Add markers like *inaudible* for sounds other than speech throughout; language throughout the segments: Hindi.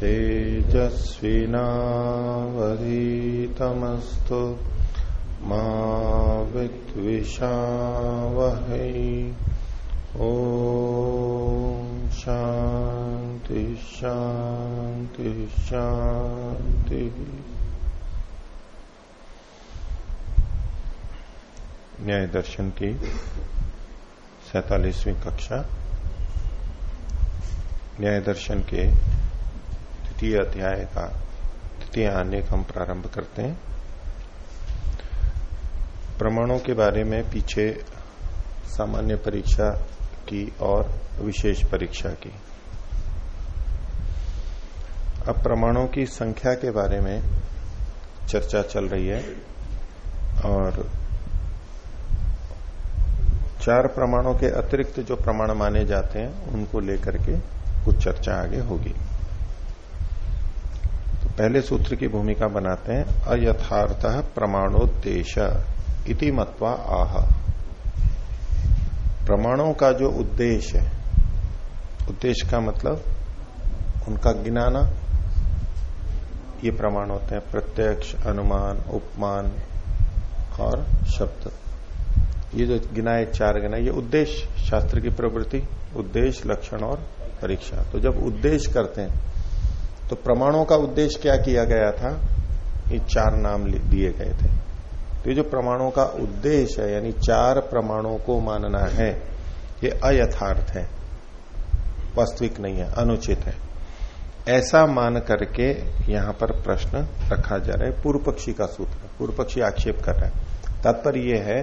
तेजस्विनावधीतमस्तु मा विद्विषावहै। ओ शांति शांति शांति न्याय दर्शन की सैतालीसवीं कक्षा। न्याय दर्शन के द्वितीय अध्याय का द्वितीय आने हम प्रारंभ करते हैं। प्रमाणों के बारे में पीछे सामान्य परीक्षा की और विशेष परीक्षा की। अब प्रमाणों की संख्या के बारे में चर्चा चल रही है और चार प्रमाणों के अतिरिक्त जो प्रमाण माने जाते हैं, उनको लेकर के कुछ चर्चा आगे होगी। पहले सूत्र की भूमिका बनाते हैं, अयथार्थ प्रमाणोद्देश इति मत्वा आह। प्रमाणों का जो उद्देश्य है, उद्देश्य का मतलब उनका गिनाना, ये प्रमाण होते हैं, प्रत्यक्ष, अनुमान, उपमान और शब्द। ये जो गिनाए चार गिनाए, ये उद्देश्य, शास्त्र की प्रवृत्ति, उद्देश्य, लक्षण और परीक्षा। तो जब उद्देश्य करते हैं तो प्रमाणों का उद्देश्य क्या किया गया था? ये चार नाम दिए गए थे। तो ये जो प्रमाणों का उद्देश्य है, यानी चार प्रमाणों को मानना है, ये अयथार्थ है। वास्तविक नहीं है, अनुचित है। ऐसा मान करके यहाँ पर प्रश्न रखा जा रहा है। पूर्व पक्षी का सूत्र पूर्व पक्षी आक्षेप कर रहा है। तात्पर्य यह है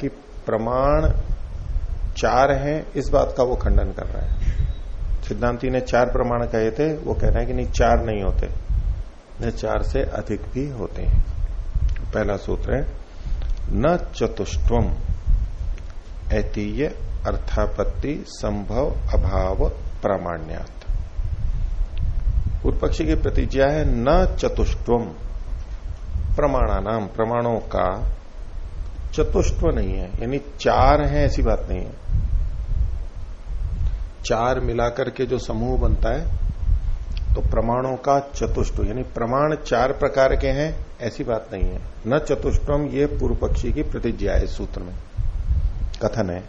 कि प्रमाण चार है, इस बात का वो खंडन कर रहा है। सिद्धांति ने चार प्रमाण कहे थे, वो कह रहे हैं कि नहीं, चार नहीं होते। न चार से अधिक भी होते हैं। पहला सूत्र है, न चतुष्टम ऐतीय अर्थापत्ति संभव अभाव प्रामाण्यात पूर्व पक्षी की प्रतिज्ञा है, न चतुष्टम प्रमाणानाम, प्रमाणों का चतुष्ट नहीं है। यानी चार है ऐसी बात नहीं है। चार मिलाकर के जो समूह बनता है तो प्रमाणों का चतुष्ट, यानी प्रमाण चार प्रकार के हैं, ऐसी बात नहीं है। न चतुष्टम ये पूर्व पक्षी की प्रतिज्ञा है सूत्र में। कथन है।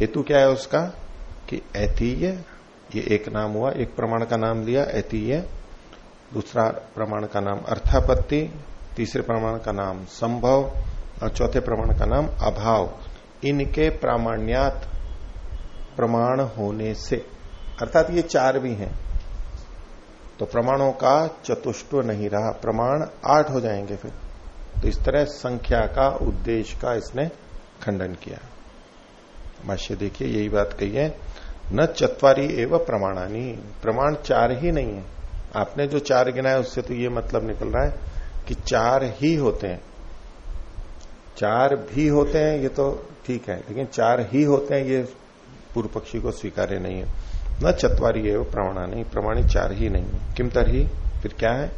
हेतु क्या है उसका? कि ऐतीय, ये एक नाम हुआ, एक प्रमाण का नाम लिया, ऐतीय। दूसरा प्रमाण का नाम अर्थापत्ति, तीसरे प्रमाण का नाम संभव, और चौथे प्रमाण का नाम अभाव। इनके प्रामाण्यात प्रमाण होने से, अर्थात ये चार भी हैं तो प्रमाणों का चतुष्ट नहीं रहा, प्रमाण आठ हो जाएँगे फिर। तो इस तरह संख्या का उद्देश्य का इसने खंडन किया। भाष्य देखिए, यही बात कही है, न चतवारी एवं प्रमाणानी, प्रमाण चार ही नहीं है। आपने जो चार गिनाया, उससे तो ये मतलब निकल रहा है कि चार ही होते हैं। चार भी होते हैं, ये तो ठीक है, लेकिन चार ही होते हैं, ये पूर्व पक्षी को स्वीकार्य नहीं है। न चतवारी एवं प्रमाणा नहीं प्रमाणित चार ही नहीं है। किम तरही? फिर क्या है?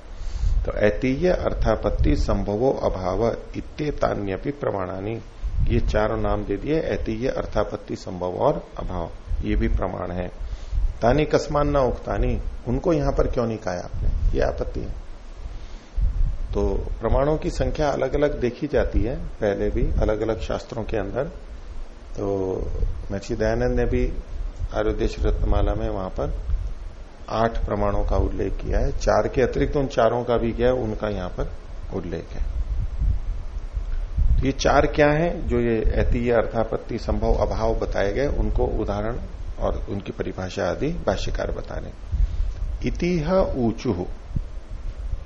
तो ऐतीय अर्थापत्ति, संभवो, अभाव, इत्येतान्यपि प्रमाणानी ये चारों नाम दे दिए ऐतीय अर्थापत्ति, संभव और अभाव। ये भी प्रमाण है। तानी कस्मान न उक्तानी, उनको यहाँ पर क्यों नहीं कहा आपने? ये आपत्ति है। तो प्रमाणों की संख्या अलग अलग देखी जाती है, पहले भी अलग अलग शास्त्रों के अंदर। तो दयानंद ने भी आयुर्देश रत्नमाला में वहाँ पर आठ प्रमाणों का उल्लेख किया है। चार के अतिरिक्त उन चारों का भी किया उनका यहाँ पर उल्लेख है। तो ये चार क्या है जो ये ऐतीय अर्थापत्ति, संभव, अभाव बताए गए, उनको उदाहरण और उनकी परिभाषा आदि भाष्यकार बता रहे इतिह ऊचु।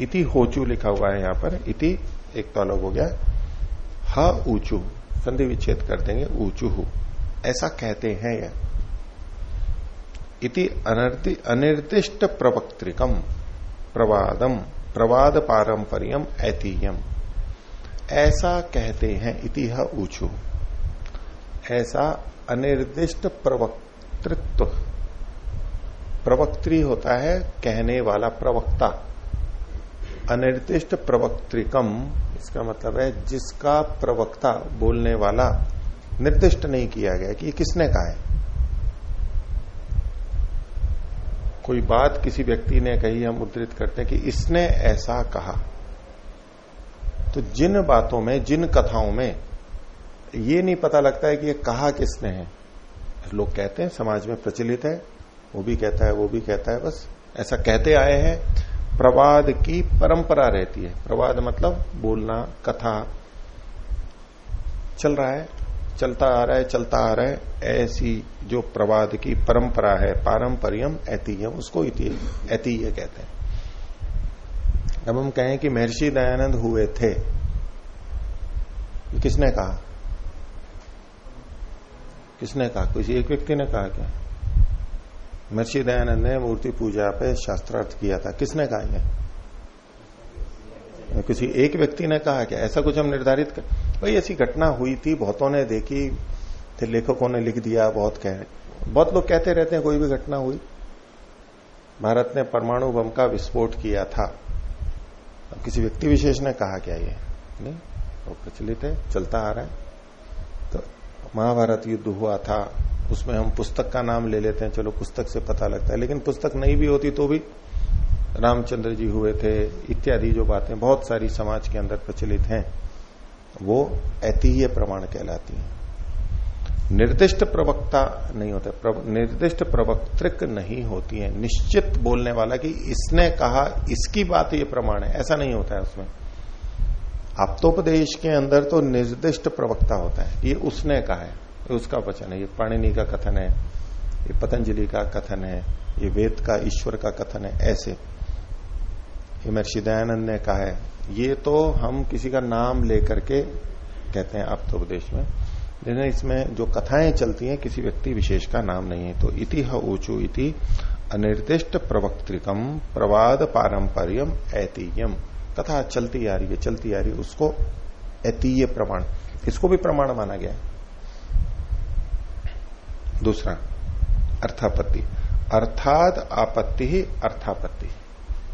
इति होचू लिखा हुआ है यहाँ पर। इति एक तो अलग हो गया। ह ऊंचू। संधि विच्छेद कर देंगे, ऊंचू ऐसा कहते हैं यह इति अनिर्दिष्ट प्रवक्तृकम प्रवादम प्रवाद पारंपरियम ऐतिह्यम ऐसा कहते हैं इतिह ऊंचू। ऐसा अनिर्दिष्ट प्रवक्तृत्व। प्रवक्त्री होता है कहने वाला प्रवक्ता। अनिर्दिष्ट प्रवक्त्रिकम, इसका मतलब है जिसका प्रवक्ता बोलने वाला निर्दिष्ट नहीं किया गया कि ये किसने कहा है। कोई बात किसी व्यक्ति ने कही, हम उद्धृत करते हैं कि इसने ऐसा कहा। तो जिन बातों में, जिन कथाओं में ये नहीं पता लगता है कि ये कहा किसने है। लोग कहते हैं, समाज में प्रचलित है, वो भी कहता है, वो भी कहता है, बस ऐसा कहते आए हैं। प्रवाद की परंपरा रहती है। प्रवाद मतलब बोलना, कथा। चल रहा है, चलता आ रहा है, चलता आ रहा है। ऐसी जो प्रवाद की परंपरा है, पारंपरियम ऐतीय उसको ऐतीय कहते हैं। अब हम कहें कि महर्षि दयानंद हुए थे। किसने कहा? किसने कहा? किसी एक व्यक्ति ने कहा क्या? महर्षि दयानंद ने मूर्ति पूजा पे शास्त्रार्थ किया था। किसने कहा यह किसी एक व्यक्ति ने कहा क्या? ऐसा कुछ हम निर्धारित कर भाई, ऐसी घटना हुई थी, बहुतों ने देखी, फिर लेखकों ने लिख दिया, बहुत कह बहुत लोग कहते रहते हैं कोई भी घटना हुई। भारत ने परमाणु बम का विस्फोट किया था। अब किसी व्यक्ति विशेष ने कहा क्या ये? नहीं, वो प्रचलित है, चलता आ रहा है। महाभारत युद्ध हुआ था उसमें हम पुस्तक का नाम ले लेते हैं चलो पुस्तक से पता लगता है। लेकिन पुस्तक नहीं भी होती तो भी रामचंद्र जी हुए थे इत्यादि जो बातें बहुत सारी समाज के अंदर प्रचलित हैं वो ऐतिह्य प्रमाण कहलाती है। निर्दिष्ट प्रवक्ता नहीं होते प्रव, निर्दिष्ट प्रवक्तृक नहीं होती है। निश्चित बोलने वाला कि इसने कहा इसकी बात ये प्रमाण है ऐसा नहीं होता है उसमें। आप्तोपदेश के अंदर तो निर्दिष्ट प्रवक्ता होता है। ये उसने कहा है। ये उसका वचन है। ये पाणिनि का कथन है। ये पतंजलि का कथन है। ये वेद का, ईश्वर का कथन है। ऐसे। ये महर्षि दयानंद ने कहा है। ये तो हम किसी का नाम लेकर के कहते हैं आप उपदेश में। लेकिन इसमें जो कथाएँ चलती हैं, किसी व्यक्ति विशेष का नाम नहीं है। तो इति ऊंचू इति अनिर्दिष्ट प्रवक्तृकम प्रवाद पारंपरियम ऐतीयम कथा चलती आ रही है, चलती आ रही है, उसको ऐतीय प्रमाण, इसको भी प्रमाण माना गया दूसरा, अर्थापत्ति। अर्थात आपत्ति ही अर्थापत्ति।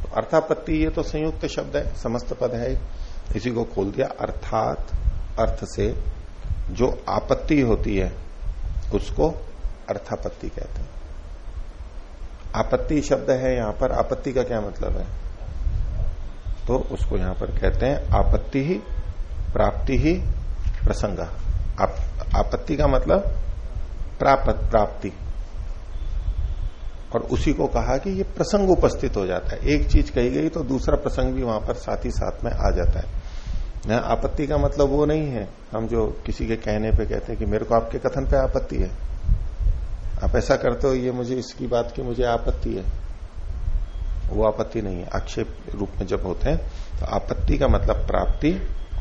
तो अर्थापत्ति ये तो संयुक्त शब्द है, समस्त पद है, इसी को खोल दिया। अर्थात, अर्थ से जो आपत्ति होती है, उसको अर्थापत्ति कहते हैं। आपत्ति शब्द है यहाँ पर, आपत्ति का क्या मतलब है? तो उसको यहाँ पर कहते हैं आपत्ति ही प्राप्ति ही प्रसंग। आप, आपत्ति का मतलब प्राप्त प्राप्ति। और उसी को कहा कि ये प्रसंग उपस्थित हो जाता है। एक चीज़ कही गई तो दूसरा प्रसंग भी वहाँ पर साथ ही साथ में आ जाता है। न आपत्ति का मतलब वो नहीं है। हम जो किसी के कहने पे कहते हैं कि मेरे को आपके कथन पे आपत्ति है। आप ऐसा करते हो ये मुझे इसकी बात की मुझे आपत्ति है। वो आपत्ति नहीं है। आक्षेप रूप में जब होते हैं तो आपत्ति का मतलब प्राप्ति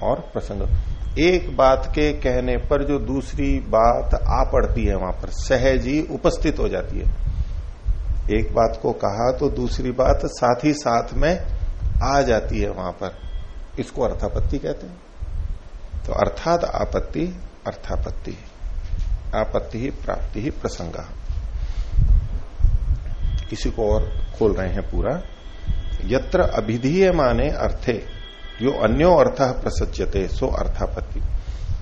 और प्रसंग। एक बात के कहने पर जो दूसरी बात आ पड़ती है वहाँ पर, सहज ही उपस्थित हो जाती है। एक बात को कहा तो दूसरी बात साथ ही साथ में आ जाती है वहाँ पर। इसको अर्थापत्ति कहते हैं। तो अर्थात आपत्ति, अर्थापत्ति आपत्ति ही प्राप्ति ही प्रसंग। इसी को और खोल रहे हैं पूरा। यत्र अभिधीय माने अर्थे, यो अन्यो अर्थ प्रसज्यते, सो अर्थापत्ति।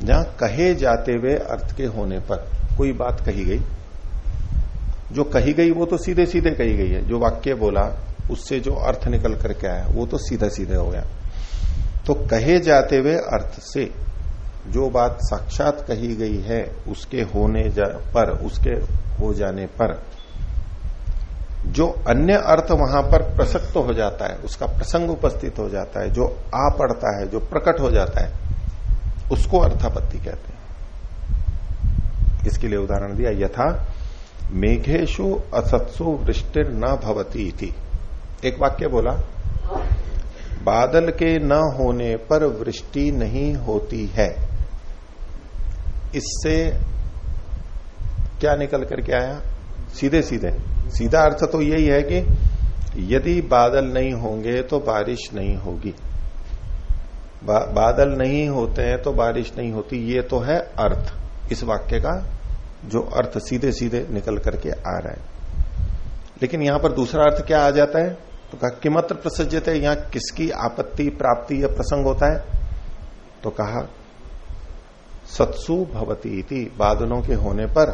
जहाँ कहे जाते हुए अर्थ के होने पर कोई बात कही गई। जो कही गई वो तो सीधे सीधे कही गई है। जो वाक्य बोला, उससे जो अर्थ निकल करके आया, वो तो सीधा सीधे हो गया। तो कहे जाते हुए अर्थ से जो बात साक्षात कही गई है, उसके होने पर, उसके हो जाने पर जो अन्य अर्थ वहाँ पर प्रसक्त हो जाता है, उसका प्रसंग उपस्थित हो जाता है, जो आ पड़ता है, जो प्रकट हो जाता है, उसको अर्थापत्ति कहते हैं। इसके लिए उदाहरण दिया, यथा मेघेशु असत्सु वृष्टिर न भवती थी एक वाक्य बोला, बादल के न होने पर वृष्टि नहीं होती है। इससे क्या निकल करके आया? सीधे सीधे। सीधा अर्थ तो यही है कि यदि बादल नहीं होंगे तो बारिश नहीं होगी। बा, बादल नहीं होते हैं तो बारिश नहीं होती। ये तो है अर्थ। इस वाक्य का जो अर्थ सीधे सीधे निकल करके आ रहा है। लेकिन यहाँ पर दूसरा अर्थ क्या आ जाता है? तो कहा किमत्र प्रसजत है यहाँ किसकी आपत्ति प्राप्ति या प्रसंग होता है? तो कहा सत्सु भवती थी बादलों के होने पर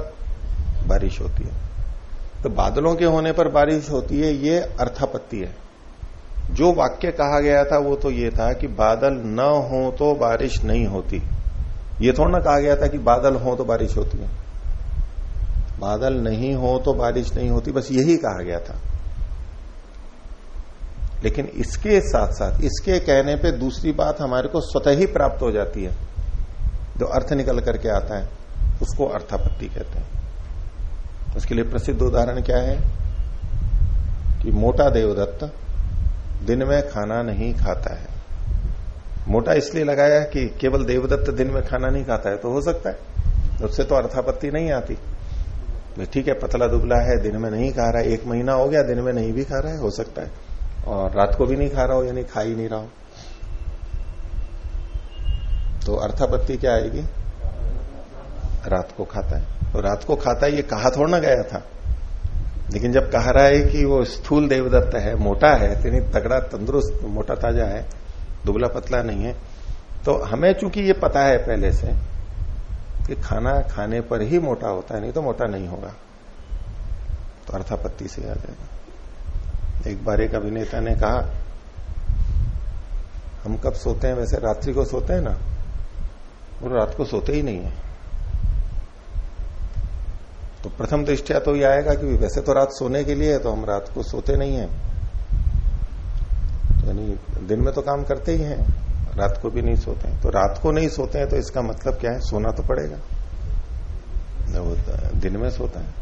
बारिश होती है। तो बादलों के होने पर बारिश होती है, ये अर्थापत्ति है। जो वाक्य कहा गया था, वो तो ये था कि बादल न हो तो बारिश नहीं होती। ये थोड़ा ना कहा गया था कि बादल हो तो बारिश होती है। बादल नहीं हो तो बारिश नहीं होती, बस यही कहा गया था। लेकिन इसके साथ साथ इसके कहने पे दूसरी बात हमारे को स्वतः ही प्राप्त हो जाती है। जो अर्थ निकल करके आता है, उसको अर्थापत्ति कहते हैं। उसके लिए प्रसिद्ध उदाहरण क्या है? कि मोटा देवदत्त दिन में खाना नहीं खाता है। मोटा इसलिए लगाया कि केवल देवदत्त दिन में खाना नहीं खाता है तो हो सकता है। उससे तो अर्थापत्ति नहीं आती। ठीक है, पतला दुबला है, दिन में नहीं खा रहा है, एक महीना हो गया, दिन में नहीं भी खा रहा है, हो सकता है। और रात को भी नहीं खा रहा हो, यानी खा ही नहीं रहा हो। तो अर्थापत्ति क्या आएगी? रात को खाता है। तो रात को खाता है ये कहा थोड़ा ना गया था। लेकिन जब कह रहा है कि वो स्थूल देवदत्त है, मोटा है, इतनी तगड़ा, तंदुरुस्त, मोटा ताज़ा है, दुबला पतला नहीं है तो हमें चूँकि ये पता है पहले से कि खाना खाने पर ही मोटा होता है, नहीं तो मोटा नहीं होगा। तो अर्थापत्ति से आ जाएगा। एक बार एक अभिनेता ने कहा, हम कब सोते हैं? वैसे रात्रि को सोते हैं ना? वो रात को सोते ही नहीं है। तो प्रथम दृष्टिया तो ये आएगा कि वैसे तो रात सोने के लिए है तो हम रात को सोते नहीं है। तो यानी दिन में तो काम करते ही हैं, रात को भी नहीं सोते हैं। तो रात को नहीं सोते हैं तो इसका मतलब क्या है? सोना तो पड़ेगा। वो दिन में सोता है।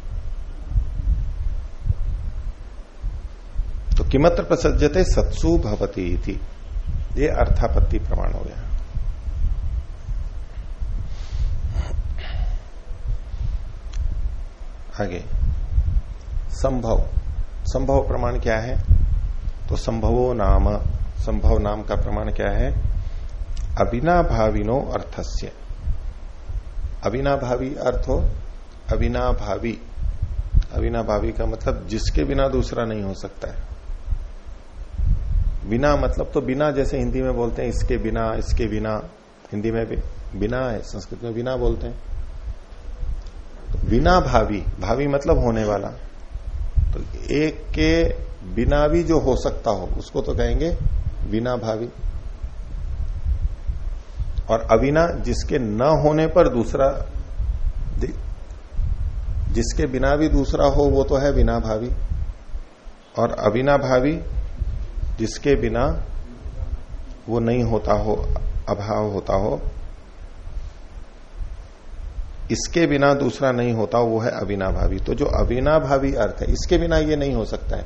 तो किमत्र प्रसजते सत्सु भवती थी ये अर्थापत्ति प्रमाण हो गया। आगे। संभव। संभव प्रमाण क्या है? तो संभवो नाम। संभव नाम का प्रमाण क्या है? अविनाभाविनो अर्थस्य। अविनाभावी अर्थ हो, अविनाभावी। अविनाभावी का मतलब जिसके बिना दूसरा नहीं हो सकता है। बिना मतलब तो बिना जैसे हिंदी में बोलते हैं, इसके बिना इसके बिना। हिंदी में भी बिना है, संस्कृत में बिना बोलते हैं। बिना भावी भावी मतलब होने वाला। तो एक के बिना भी जो हो सकता हो, उसको तो कहेंगे बिना भावी। और अविना जिसके न होने पर दूसरा जिसके बिना भी दूसरा हो, वो तो है बिना भावी। और अविना भावी जिसके बिना वो नहीं होता हो, अभाव होता हो इसके बिना दूसरा नहीं होता, वो है अविनाभावी। तो जो अविनाभावी अर्थ है, इसके बिना ये नहीं हो सकता है।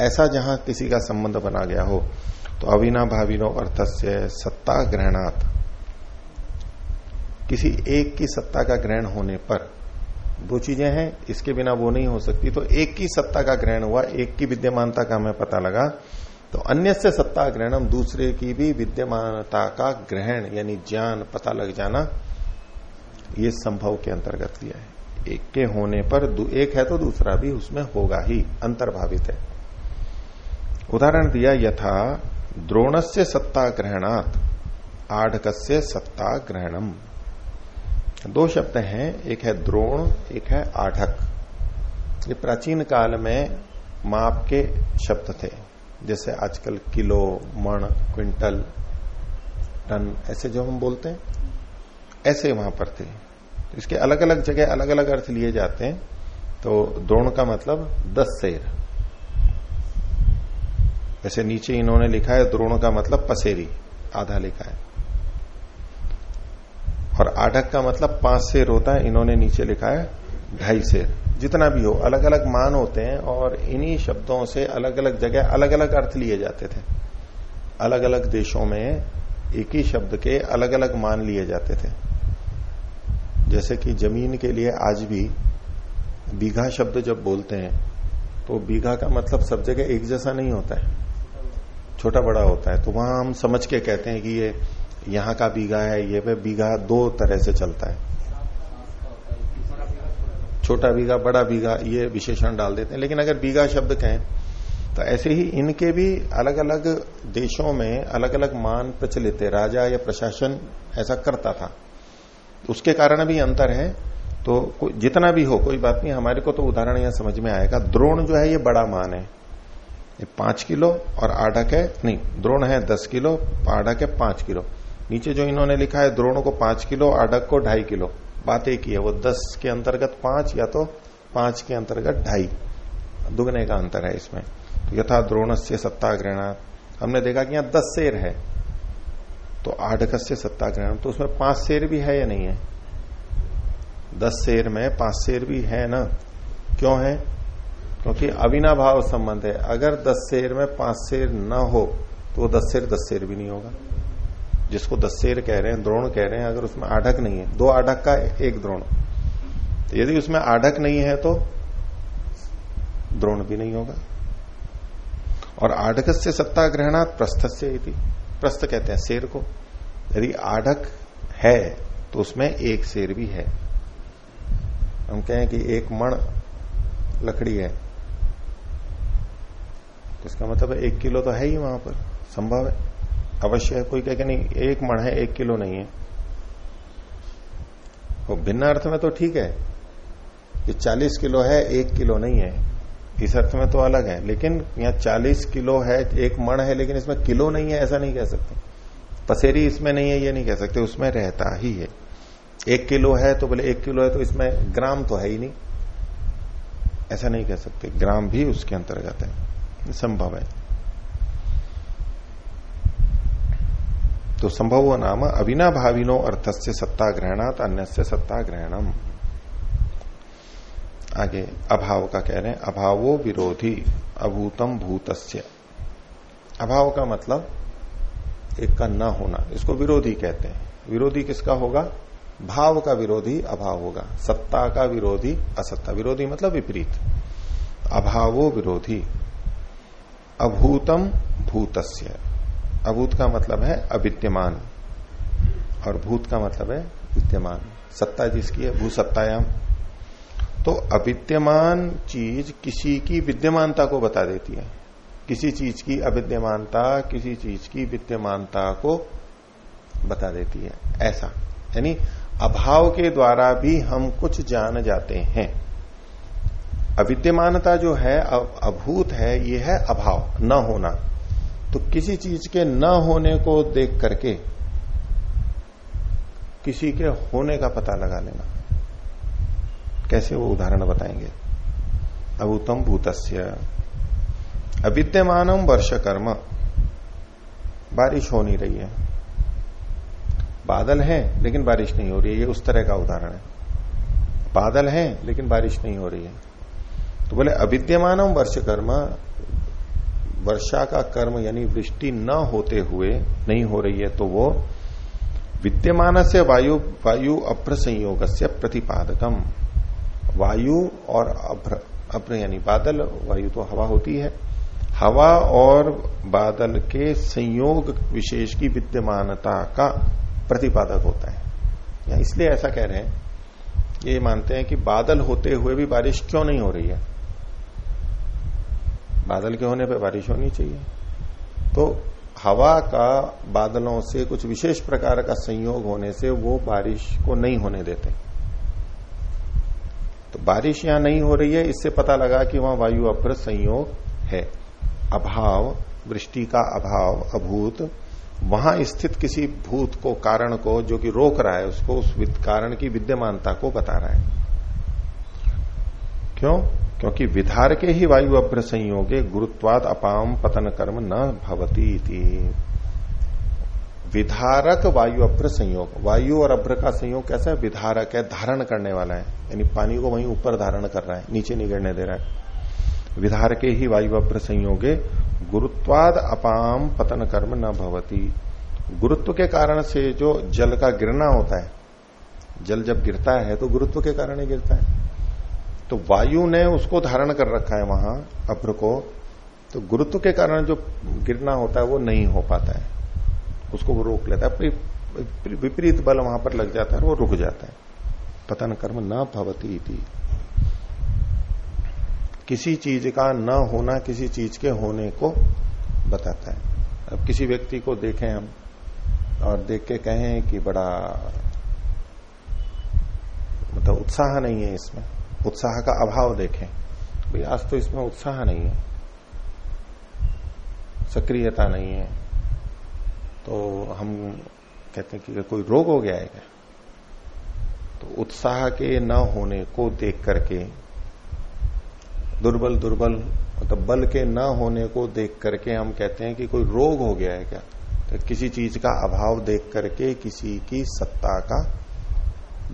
ऐसा जहाँ किसी का संबंध बना गया हो तो अविनाभाविनो अर्थ से सत्ता ग्रहणात्। किसी एक की सत्ता का ग्रहण होने पर दो चीज़ें हैं, इसके बिना वो नहीं हो सकती। तो एक की सत्ता का ग्रहण हुआ, एक की विद्यमानता का हमें पता लगा तो अन्य से सत्ता ग्रहण हम दूसरे की भी विद्यमानता का ग्रहण, यानी ज्ञान, पता लग जाना ये संभव के अंतर्गत लिया है। एक के होने पर एक है तो दूसरा भी उसमें होगा ही, अंतर्भावित है। उदाहरण दिया, यथा द्रोण से सत्ता ग्रहणात आढ़क से सत्ता ग्रहणम दो शब्द हैं, एक है द्रोण, एक है आढ़क ये प्राचीन काल में माप के शब्द थे, जैसे आजकल किलो, मण, क्विंटल, टन, ऐसे जो हम बोलते हैं। ऐसे वहाँ पर थे। इसके अलग अलग जगह अलग अलग अर्थ लिए जाते हैं। तो द्रोण का मतलब दस शेर। वैसे नीचे इन्होंने लिखा है, द्रोण का मतलब पसेरी, आधा लिखा है। और आढ़क का मतलब पाँच शेर होता है, इन्होंने नीचे लिखा है, ढाई शेर। जितना भी हो अलग अलग मान होते हैं और इन्हीं शब्दों से अलग अलग जगह अलग अलग अर्थ लिए जाते थे। अलग अलग देशों में एक ही शब्द के अलग अलग मान लिए जाते थे। जैसे कि ज़मीन के लिए आज भी बीघा शब्द जब बोलते हैं तो बीघा का मतलब सब जगह एक जैसा नहीं होता है। छोटा बड़ा होता है। तो वहाँ हम समझ के कहते हैं कि ये यहाँ का बीघा है, ये बीघा दो तरह से चलता है। छोटा बीघा, बड़ा बीघा, ये विशेषण डाल देते हैं। लेकिन अगर बीघा शब्द कहें तो ऐसे ही इनके भी अलग अलग देशों में अलग अलग मान प्रचलित है। राजा या प्रशासन ऐसा करता था। उसके कारण भी अंतर है तो जितना भी हो, कोई बात नहीं, हमारे को तो उदाहरण यहाँ समझ में आएगा। द्रोण जो है, ये बड़ा मान है। ये पाँच किलो और आढ़क है नहीं, द्रोण है दस किलो आढ़क है पाँच किलो। नीचे जो इन्होंने लिखा है, द्रोण को पाँच किलो आढ़क को ढाई किलो। बात एक ही है, वो दस के अंतर्गत पाँच या तो पाँच के अंतर्गत ढाई। दुगने का अंतर है इसमें। तो यथा द्रोण से सत्ताग्रहण हमने देखा कि यहाँ दस शेर है। तो आढ़क से सत्ताग्रहण तो उसमें पाँच शेर भी है या नहीं है? दस शेर में पाँच शेर भी है ना? क्यों है? क्योंकि अविनाभाव संबंध है। अगर दस शेर में पाँच शेर न हो तो वो दस शेर दस शेर भी नहीं होगा। जिसको दस शेर कह रहे हैं, द्रोण कह रहे हैं, अगर उसमें आढ़क नहीं है, दो आढ़क का एक द्रोण। तो यदि उसमें आढ़क नहीं है तो द्रोण भी नहीं होगा। और आढ़क से सत्ता ग्रहणात प्रस्थ से प्रस्थ कहते हैं, शेर को। यदि आढ़क है तो उसमें एक शेर भी है। हम कहें कि एक मण लकड़ी है। तो इसका मतलब एक किलो तो है ही वहाँ पर, संभव है। अवश्य है, कोई कहे कि नहीं, एक मण है, एक किलो नहीं है। वो भिन्न अर्थ में तो ठीक है कि 40 किलो है, एक किलो नहीं है। इस अर्थ में तो अलग है, लेकिन यहाँ 40 किलो है, एक मण है, लेकिन इसमें किलो नहीं है, ऐसा नहीं कह सकते। पसेरी इसमें नहीं है, ये नहीं कह सकते, उसमें रहता ही है। एक किलो है तो बोले, एक किलो है तो इसमें ग्राम तो है ही नहीं। ऐसा नहीं कह सकते, ग्राम भी उसके अंतर्गत है, संभव है। तो संभव नाम अविनाभाविनो अर्थस्य सत्ता ग्रहणात अन्य सत्ता ग्रहणम आगे अभाव का कह रहे हैं, अभावो विरोधी, अभूतम भूतस्य। अभाव का मतलब एक का न होना, इसको विरोधी कहते हैं। विरोधी किसका होगा? भाव का विरोधी, अभाव होगा। सत्ता का विरोधी, असत्ता। विरोधी मतलब विपरीत। अभावो विरोधी, अभूतम भूतस्य। अभूत का मतलब है अविद्यमान। और भूत का मतलब है विद्यमान। सत्ता जिसकी है भू सत्तायाम तो अविद्यमान चीज़ किसी की विद्यमानता को बता देती है। किसी चीज़ की अविद्यमानता, किसी चीज़ की विद्यमानता को बता देती है। ऐसा, यानी अभाव के द्वारा भी हम कुछ जान जाते हैं। अविद्यमानता जो है अभूत है, ये है अभाव, न होना। तो किसी चीज़ के न होने को देख करके किसी के होने का पता लगा लेना। कैसे वो उदाहरण बताएँगे? अभूतम भूतस्य। अविद्यमानम वर्ष कर्म बारिश हो नहीं रही है। बादल है, लेकिन बारिश नहीं हो रही है। ये उस तरह का उदाहरण है। बादल है, लेकिन बारिश नहीं हो रही है। तो बोले अविद्यमानम वर्ष कर्म वर्षा का कर्म यानी वृष्टि न होते हुए नहीं हो रही है तो वो विद्यमान से वायु वायु अभ्र संयोग से प्रतिपादकम। वायु और अभ्र अभ्र यानी बादल, वायु तो हवा होती है। हवा और बादल के संयोग विशेष की विद्यमानता का प्रतिपादक होता है। इसलिए ऐसा कह रहे हैं, ये मानते हैं कि बादल होते हुए भी बारिश क्यों नहीं हो रही है? बादल के होने पर बारिश होनी चाहिए। तो हवा का, बादलों से कुछ विशेष प्रकार का संयोग होने से वो बारिश को नहीं होने देते। तो बारिश यहाँ नहीं हो रही है, इससे पता लगा कि वहाँ वायु अप्र संयोग है। अभाव, वृष्टि का अभाव, अभूत, वहाँ स्थित किसी भूत को, कारण को, जो कि रोक रहा है, उसको उस कारण की विद्यमानता को बता रहा है। क्यों? क्योंकि विधार के ही वायु अभ्र संयोगे गुरुत्वाद अपाम पतन कर्म न भवती विधारक वायु अभ्र संयोग। वायु और अभ्र का संयोग कैसा है? विधारक है, धारण करने वाला है। यानी पानी को वहीं ऊपर धारण कर रहा है, नीचे नहीं गिरने दे रहा है। विधार के ही वायु अभ्र संयोगे, गुरुत्वाद अपाम पतन कर्म न भवती। गुरुत्व के कारण से जो जल का गिरना होता है, जल जब गिरता है तो गुरुत्व के कारण ही गिरता है। तो वायु ने उसको धारण कर रखा है वहाँ, अभ्र को तो गुरुत्व के कारण जो गिरना होता है वो नहीं हो पाता है। उसको वो रोक लेता है। विपरीत बल वहाँ पर लग जाता है और वो रुक जाता है। पतन कर्म न भवती थी किसी चीज़ का न होना किसी चीज़ के होने को बताता है। अब किसी व्यक्ति को देखें हम और देख के कहें कि बड़ा मतलब उत्साह नहीं है इसमें। उत्साह का अभाव देखें। भाई आज तो इसमें उत्साह नहीं है। सक्रियता नहीं है। तो हम कहते हैं कि कोई रोग हो गया है क्या तो उत्साह के न होने को देख करके, दुर्बल दुर्बल मतलब बल के न होने को देख करके हम कहते हैं कि कोई रोग हो गया है क्या? तो किसी चीज़ का अभाव देख करके किसी की सत्ता का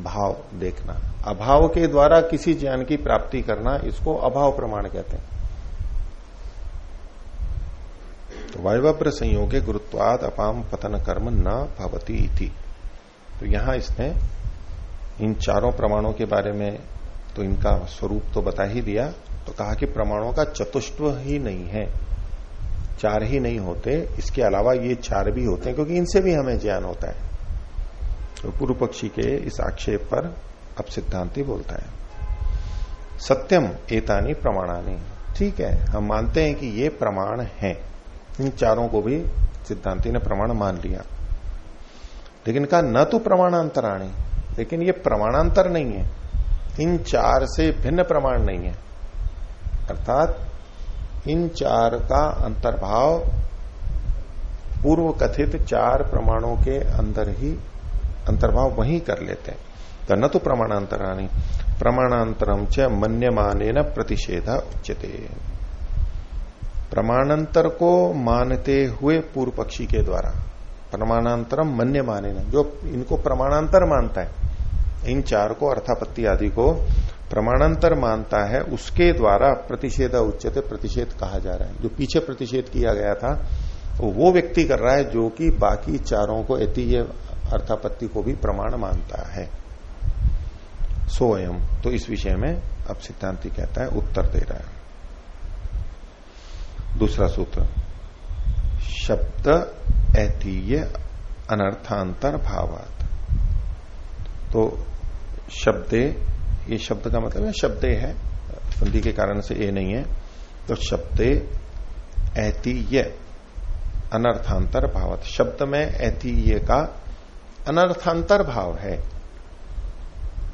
भाव देखना। अभाव के द्वारा किसी ज्ञान की प्राप्ति करना, इसको अभाव प्रमाण कहते हैं। तो वायुव्र संयोगे गुरुत्वाद अपाम पतन कर्म न भवती थी तो यहाँ इसने इन चारों प्रमाणों के बारे में तो इनका स्वरूप तो बता ही दिया तो कहा कि प्रमाणों का चतुष्ट ही नहीं है, चार ही नहीं होते, इसके अलावा ये चार भी होते हैं, क्योंकि इनसे भी हमें ज्ञान होता है। तो पूर्व पक्षी के इस आक्षेप पर अब सिद्धांति बोलता है, सत्यम एतानी प्रमाणानी। ठीक है, हम मानते हैं कि ये प्रमाण है। इन चारों को भी सिद्धांति ने प्रमाण मान लिया। लेकिन कहा, न तो प्रमाणांतराणी, लेकिन ये प्रमाणांतर नहीं है। इन चार से भिन्न प्रमाण नहीं है। अर्थात, इन चार का अंतर्भाव पूर्व कथित चार प्रमाणों के अंदर ही अंतर्भाव वही कर लेते हैं। तो न तो प्रमाणांतराणी प्रमाणांतरम च मन्यमान प्रतिषेधा उच्चते प्रमाणांतर को मानते हुए पूर्व पक्षी के द्वारा। प्रमाणांतरम मन्य माने जो इनको प्रमाणांतर मानता है, इन चार को, अर्थापत्ति आदि को प्रमाणांतर मानता है, उसके द्वारा प्रतिषेध उच्चते प्रतिषेध कहा जा रहा है। जो पीछे प्रतिषेध किया गया था, वो व्यक्ति कर रहा है जो कि बाकी चारों को एतीय अर्थापत्ति को भी प्रमाण मानता है। सोयम तो इस विषय में अब सिद्धांति कहता है, उत्तर दे रहा है। दूसरा सूत्र। शब्द ऐतीय अनर्थांतर भावात। तो शब्दे, ये शब्द का मतलब है शब्दे है, संधि के कारण से ये नहीं है। तो शब्दे ऐतीय अनर्थांतर भावत। शब्द में ऐतीय का अनर्थांतर भाव है।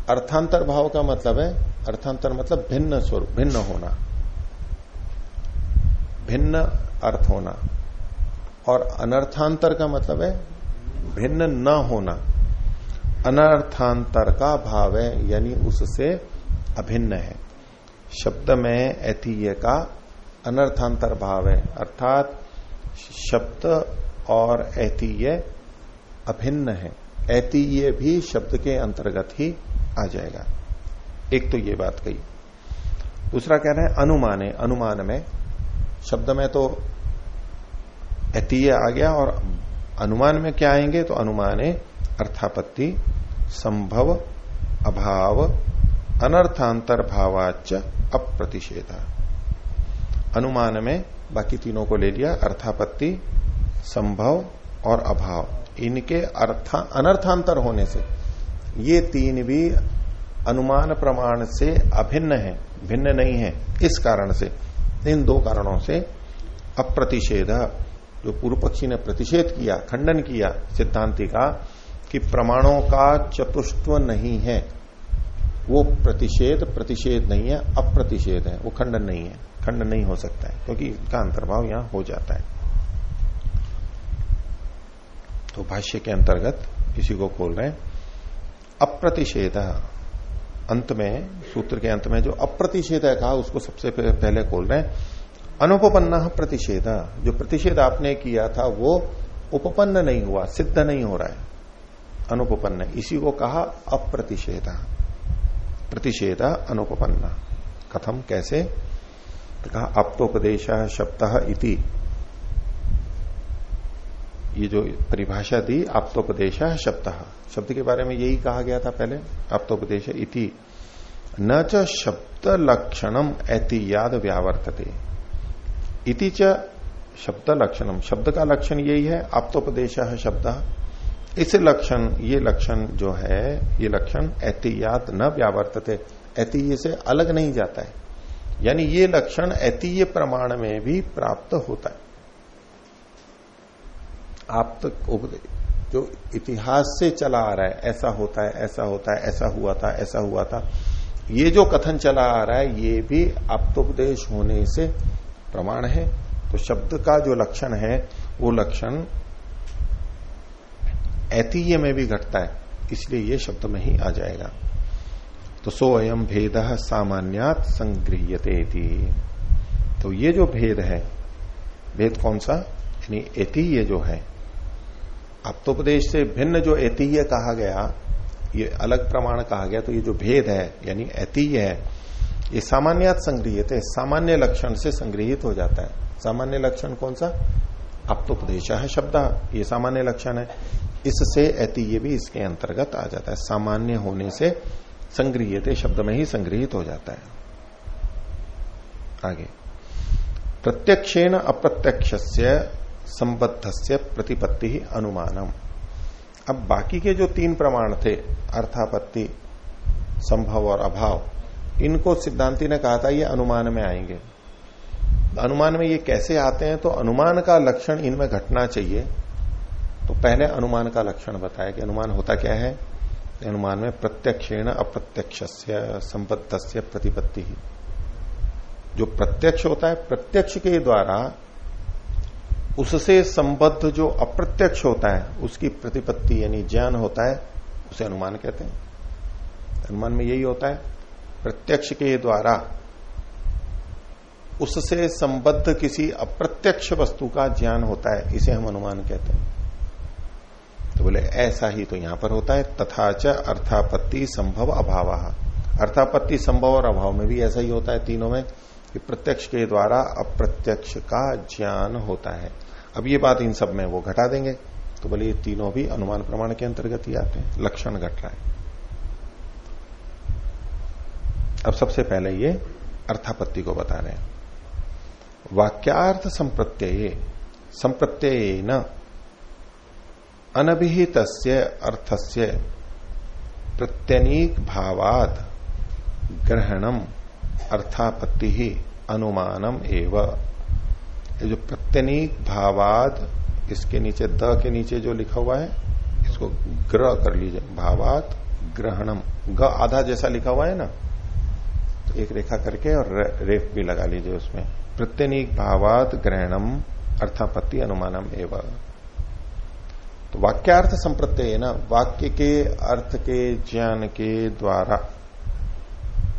अर्थांतर भाव का मतलब है, अर्थांतर मतलब भिन्न स्वरूप, भिन्न होना। भिन्न अर्थ होना। और अनर्थांतर का मतलब है भिन्न न होना। अनर्थांतर का भाव है, यानी उससे अभिन्न है। शब्द में ऐतिह्य का अनर्थांतर भाव है, अर्थात शब्द और ऐतिह्य अभिन्न है। ऐतिह्य भी शब्द के अंतर्गत ही आ जाएगा। एक तो ये बात कही। दूसरा कह रहे हैं अनुमाने अनुमान में शब्द में तो ऐतीय आ गया और अनुमान में क्या आएँगे? तो अनुमाने अर्थापत्ति, संभव, अभाव अनर्थांतर भावाच अप्रतिषेध। अनुमान में बाकी तीनों को ले लिया, अर्थापत्ति, संभव और अभाव। इनके अर्थ, अनर्थांतर होने से। ये तीन भी अनुमान प्रमाण से अभिन्न है, भिन्न नहीं है, इस कारण से। इन दो कारणों से अप्रतिषेध, जो पूर्व पक्षी ने प्रतिषेध किया, खंडन किया सिद्धांति का, कि प्रमाणों का चतुष्व नहीं है। वो प्रतिषेध प्रतिषेध नहीं है, अप्रतिषेध है, वो खंडन नहीं है। खंडन नहीं हो सकता है, क्योंकि इसका अंतर्भाव यहाँ हो जाता है। तो भाष्य के अंतर्गत इसी को खोल रहे हैं, अप्रतिषेध अंत में, सूत्र के अंत में जो अप्रतिषेध है, कहा उसको सबसे पहले खोल रहे हैं। अनुपन्न प्रतिषेध। जो प्रतिषेध आपने किया था, वो उपपन्न नहीं हुआ, सिद्ध नहीं हो रहा है। अनुपन्न इसी को कहा अप्रतिषेध। प्रतिषेध अनुपन्न कथम कैसे? तो कहा, अप्तोपदेश शब्द इति। ये जो परिभाषा दी आप्तोपदेश शब्द। शब्द के बारे में यही कहा गया था पहले आप्तोपदेश इति। न च शब्द लक्षणम ऐतियाद व्यावर्तते। इति च शब्द लक्षणम शब्द का लक्षण यही है आप्तोपदेश शब्द। इस लक्षण, ये लक्षण जो है, ये लक्षण ऐतियात न व्यावर्तते। ऐतिह्य से अलग नहीं जाता है। यानी ये लक्षण ऐतीय प्रमाण में भी प्राप्त होता है। आप तक जो इतिहास से चला आ रहा है, ऐसा होता है, ऐसा होता है, ऐसा हुआ था, ऐसा हुआ था। ये जो कथन चला आ रहा है, ये भी आप्तोपदेश होने से प्रमाण है। तो शब्द का जो लक्षण है, वो लक्षण ऐतीय में भी घटता है, इसलिए ये शब्द में ही आ जाएगा। तो सो अयम भेद सामान्यात संग्रहते तो ये जो भेद है, भेद कौन सा? यानी एतीय जो है आप्तोपदेश से भिन्न जो एतीय कहा गया, ये अलग प्रमाण कहा गया तो ये जो भेद है, यानी ऐतीय है, ये सामान्यात संग्रहित है, सामान्य लक्षण से संग्रहित हो जाता है। सामान्य लक्षण कौन सा? अप्तोपदेश है शब्द, ये सामान्य लक्षण है। इससे ऐतीय भी इसके अंतर्गत आ जाता है। सामान्य होने से संग्रहित शब्द में ही संग्रहित हो जाता है। आगे। प्रत्यक्षेण अप्रत्यक्ष संबद्ध से प्रतिपत्ति ही अनुमानम। अब बाकी के जो तीन प्रमाण थे, अर्थापत्ति, संभव और अभाव, इनको सिद्धांति ने कहा था, ये अनुमान में आएँगे। अनुमान में ये कैसे आते हैं तो अनुमान का लक्षण इनमें घटना चाहिए। तो पहले अनुमान का लक्षण बताया कि अनुमान होता क्या है? अनुमान में प्रत्यक्षेण अप्रत्यक्ष संबद्ध प्रतिपत्ति। ही जो प्रत्यक्ष होता है, प्रत्यक्ष के द्वारा उससे संबद्ध जो अप्रत्यक्ष होता है, उसकी प्रतिपत्ति यानी ज्ञान होता है, उसे अनुमान कहते हैं। अनुमान में यही होता है, प्रत्यक्ष के द्वारा उससे संबद्ध किसी अप्रत्यक्ष वस्तु का ज्ञान होता है, इसे हम अनुमान कहते हैं। तो बोले, ऐसा ही तो यहाँ पर होता है, तथा च अर्थापत्ति संभव अभाव। अर्थापत्ति संभव और अभाव में भी ऐसा ही होता है तीनों में, कि प्रत्यक्ष के द्वारा अप्रत्यक्ष का ज्ञान होता है। अब ये बात इन सब में वो घटा देंगे। तो बोले ये तीनों भी अनुमान प्रमाण के अंतर्गत ही आते हैं, लक्षण घट रहा है। अब सबसे पहले ये अर्थापत्ति को बता रहे हैं। वाक्यार्थ संप्रत्यय संप्रत्यय न अनभिहित अर्थस्य प्रत्यनीक भावाद ग्रहणम अर्थापत्ति ही अनुमानम एवं। जो प्रत्यनीक भावाद, इसके नीचे द के नीचे जो लिखा हुआ है, इसको ग्रह कर लीजिए, भावात ग्रहणम। ग आधा जैसा लिखा हुआ है ना? तो एक रेखा करके और रेफ भी लगा लीजिए उसमें। प्रत्यनीक भावात ग्रहणम अर्थापत्ति अनुमानम एवं। तो वाक्यार्थ संप्रत्यय ना? वाक्य के अर्थ के, ज्ञान के द्वारा।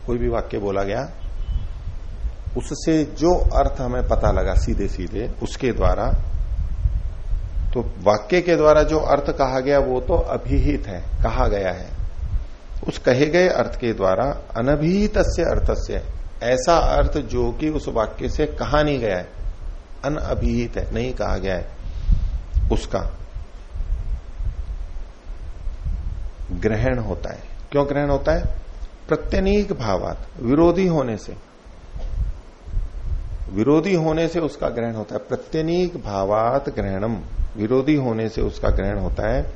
कोई भी वाक्य बोला गया उससे जो अर्थ हमें पता लगा सीधे सीधे, उसके द्वारा तो वाक्य के द्वारा जो अर्थ कहा गया, वो तो अभिहित है, कहा गया है। उस कहे गए अर्थ के द्वारा अनभिहित अर्थ से, ऐसा अर्थ जो कि उस वाक्य से कहा नहीं गया है, अनअभिहित है, नहीं कहा गया है, उसका ग्रहण होता है। क्यों ग्रहण होता है? प्रत्यनीक भावात, विरोधी होने से। विरोधी होने से उसका ग्रहण होता है। प्रत्यनीक भावात ग्रहणम। विरोधी होने से उसका ग्रहण होता है।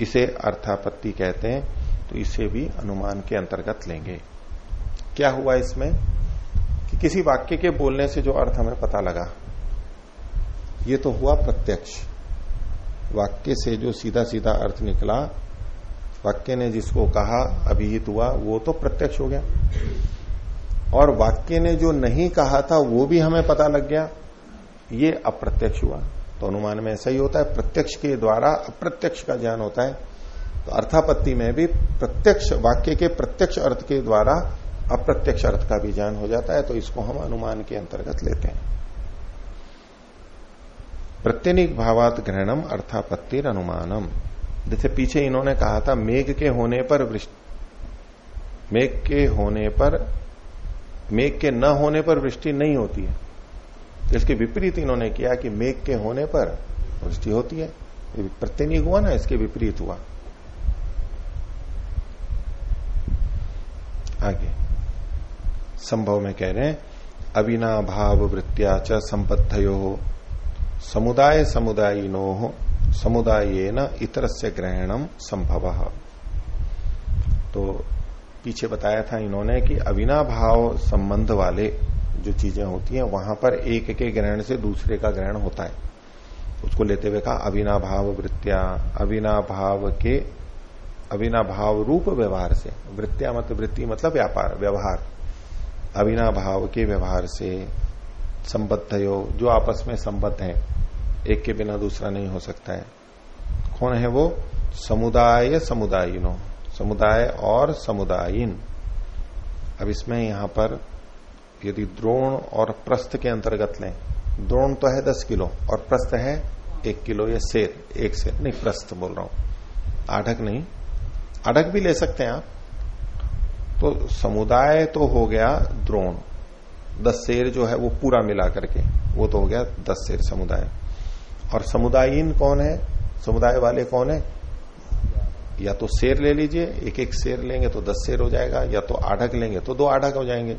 इसे अर्थापत्ति कहते हैं तो इसे भी अनुमान के अंतर्गत लेंगे। क्या हुआ इसमें? कि किसी वाक्य के बोलने से जो अर्थ हमें पता लगा, ये तो हुआ प्रत्यक्ष। वाक्य से जो सीधा सीधा अर्थ निकला, वाक्य ने जिसको कहा अभिहित हुआ, वो तो प्रत्यक्ष हो गया। और वाक्य ने जो नहीं कहा था, वो भी हमें पता लग गया। ये अप्रत्यक्ष हुआ। तो अनुमान में ऐसा ही होता है, प्रत्यक्ष के द्वारा अप्रत्यक्ष का ज्ञान होता है। तो अर्थापत्ति में भी प्रत्यक्ष, वाक्य के प्रत्यक्ष अर्थ के द्वारा अप्रत्यक्ष अर्थ का भी ज्ञान हो जाता है तो इसको हम अनुमान के अंतर्गत लेते हैं। प्रत्यनिक भावात ग्रहणम अर्थापत्तिर अनुमानम। जैसे पीछे इन्होंने कहा था, मेघ के होने पर मेघ के होने पर मेघ के न होने पर वृष्टि नहीं होती है। इसके विपरीत इन्होंने किया कि मेघ के होने पर वृष्टि होती है। प्रत्यनिक हुआ ना, इसके विपरीत हुआ। आगे। संभव में कह रहे हैं, अविना भाव वृत्तिया च संबद्धयो, समुदाय समुदायिनो समुदाय न इतर से ग्रहणम संभव। तो पीछे बताया था इन्होंने कि अविनाभाव संबंध वाले जो चीज़ें होती हैं, वहाँ पर एक के ग्रहण से दूसरे का ग्रहण होता है। उसको लेते हुए कहा, अविनाभाव वृत्तिया, अविनाभाव के, अविनाभाव रूप व्यवहार से। वृत्तिया मत, वृत्ति मतलब व्यापार, व्यवहार। अविनाभाव के व्यवहार से संबद्ध जो आपस में संबद्ध है, एक के बिना दूसरा नहीं हो सकता है। कौन है वो? समुदाय, समुदायिनो। समुदाय और समुदायिन। अब इसमें यहाँ पर यदि द्रोण और प्रस्थ के अंतर्गत लें, द्रोण तो है दस किलो और प्रस्थ है एक किलो या शेर एक शेर नहीं, प्रस्थ बोल रहा हूँ। आढ़क नहीं, आढ़क भी ले सकते हैं आप। तो समुदाय तो हो गया द्रोण, दस शेर जो है वो पूरा मिला करके, वो तो हो गया दस शेर समुदाय। और समुदायीन कौन है? समुदाय वाले कौन है? या तो शेर ले लीजिए एक एक शेर लेंगे तो दस शेर हो जाएगा, या तो आढ़क लेंगे तो दो आढ़क हो जाएँगे।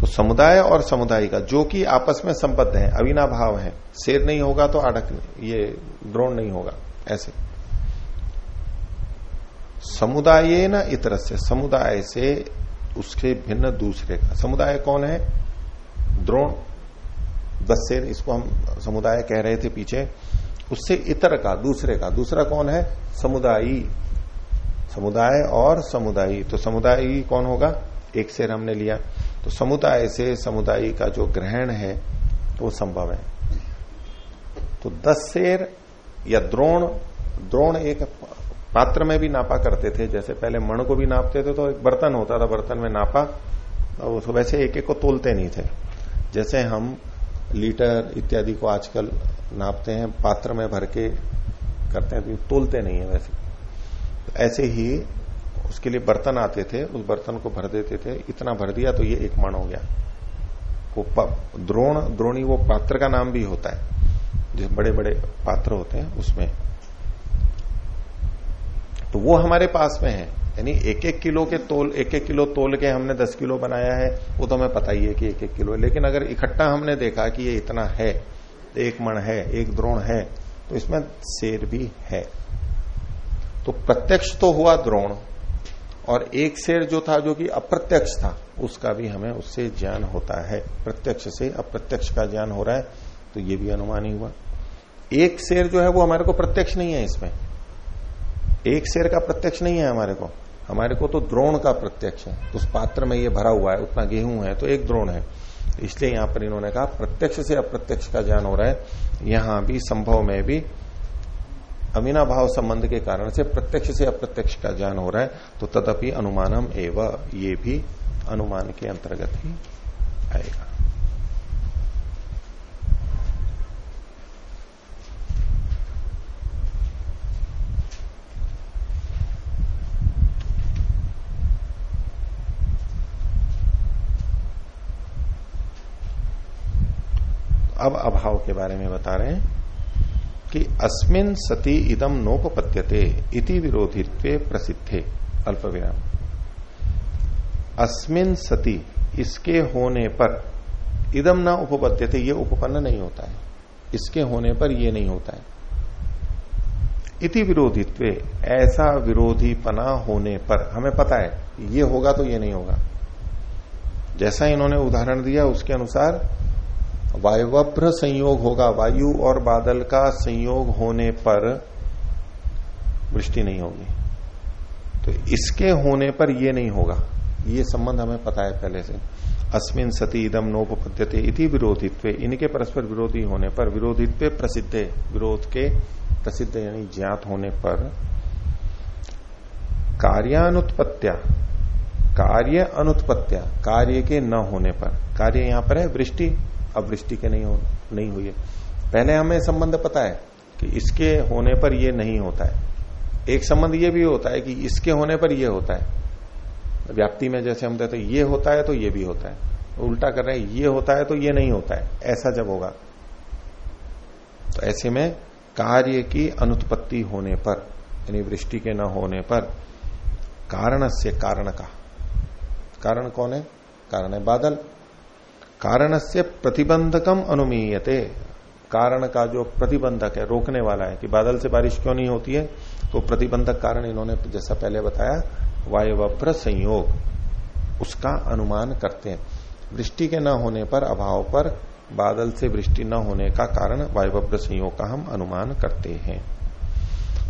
तो समुदाय और समुदाय का, जो कि आपस में संबद्ध है अविना भाव है, शेर नहीं होगा तो आढ़क ये द्रोण नहीं होगा, ऐसे। समुदाय न इतर से समुदाय से उसके भिन्न दूसरे का। समुदाय कौन है? द्रोण। दस शेर, इसको हम समुदाय कह रहे थे पीछे। उससे इतर का, दूसरे का। दूसरा कौन है? समुदायी। समुदाय और समुदायी। तो समुदायी कौन होगा? एक शेर हमने लिया। तो समुदाय से समुदाय का जो ग्रहण है तो वो संभव है। तो दस शेर या द्रोण द्रोण एक पात्र में भी नापा करते थे। जैसे पहले मण को भी नापते थे तो एक बर्तन होता था, बर्तन में नापा। तो वैसे एक एक को तोलते नहीं थे। जैसे हम लीटर इत्यादि को आजकल नापते हैं, पात्र में भर के करते हैं तो तोलते नहीं है वैसे। तो ऐसे ही उसके लिए बर्तन आते थे, उस बर्तन को भर देते थे, इतना भर दिया तो ये एक मण हो गया। वो द्रोण, द्रोणी वो पात्र का नाम भी होता है, जो बड़े बड़े पात्र होते हैं उसमें। तो वो हमारे पास में है। यानी एक एक किलो के तोल एक एक किलो तोल के हमने दस किलो बनाया है, वो तो हमें पता ही है कि एक एक किलो है। लेकिन अगर इकट्ठा हमने देखा कि ये इतना है, एक मण है, एक द्रोण है तो इसमें शेर भी है। तो प्रत्यक्ष तो हुआ द्रोण, और एक शेर जो था जो कि अप्रत्यक्ष था, उसका भी हमें उससे ज्ञान होता है। प्रत्यक्ष से अप्रत्यक्ष का ज्ञान हो रहा है तो ये भी अनुमान ही हुआ। एक शेर जो है वो हमारे को प्रत्यक्ष नहीं है इसमें। एक शेर का प्रत्यक्ष नहीं है हमारे को। हमारे को तो द्रोण का प्रत्यक्ष है। उस पात्र में ये भरा हुआ है, उतना गेहूँ है तो एक द्रोण है। इसलिए यहाँ पर इन्होंने कहा, प्रत्यक्ष से अप्रत्यक्ष का ज्ञान हो रहा है। यहाँ भी संभव में भी अमीना भाव संबंध के कारण से प्रत्यक्ष से अप्रत्यक्ष का ज्ञान हो रहा है। तो तदपि अनुमानम एवं, ये भी अनुमान के अंतर्गत ही आएगा। अब अभाव के बारे में बता रहे हैं कि अस्मिन सती इदम नोपपत्यते इति विरोधित्व प्रसिद्धे अल्प विराम अस्मिन सती इसके होने पर इदम ना उपपद्यते, ये उपपन्न नहीं होता है। इसके होने पर ये नहीं होता है। इति विरोधित्व, ऐसा विरोधी पना होने पर, हमें पता है, ये होगा तो ये नहीं होगा। जैसा इन्होंने उदाहरण दिया, उसके अनुसार वायुवभ्र संयोग होगा। वायु और बादल का संयोग होने पर वृष्टि नहीं होगी। तो इसके होने पर यह नहीं होगा। ये संबंध हमें पता है पहले से। अस्मिन सती इदम नोपद्यते इति विरोधित्व। इनके परस्पर विरोधी होने पर विरोधित्व प्रसिद्ध। विरोध के प्रसिद्ध यानी ज्ञात होने पर कार्यानुत्पत्तिया, कार्य अनुत्पत्तिया, कार्य के न होने पर। कार्य यहाँ पर है, वृष्टि। अब वृष्टि के नहीं हो, नहीं हुई है। पहले हमें संबंध पता है कि इसके होने पर यह नहीं होता है। एक संबंध ये भी होता है कि इसके होने पर यह होता है। व्याप्ति में जैसे हम कहते हैं, ये होता है तो ये भी होता है। उल्टा कर रहे हैं, ये होता है तो ये नहीं होता है। ऐसा जब होगा तो ऐसे में कार्य की अनुत्पत्ति होने पर, यानी वृष्टि के न होने पर, कारण से कारण का। कारण कौन है? कारण है बादल। कारण से प्रतिबंधकम अनुमीयते। कारण का जो प्रतिबंधक है, रोकने वाला है कि बादल से बारिश क्यों नहीं होती है तो प्रतिबंधक कारण इन्होंने जैसा पहले बताया वायुवभ्र संयोग। उसका अनुमान करते हैं। वृष्टि के न होने पर, अभाव पर, बादल से वृष्टि न होने का कारण वायुवभ्र संयोग का हम अनुमान करते हैं।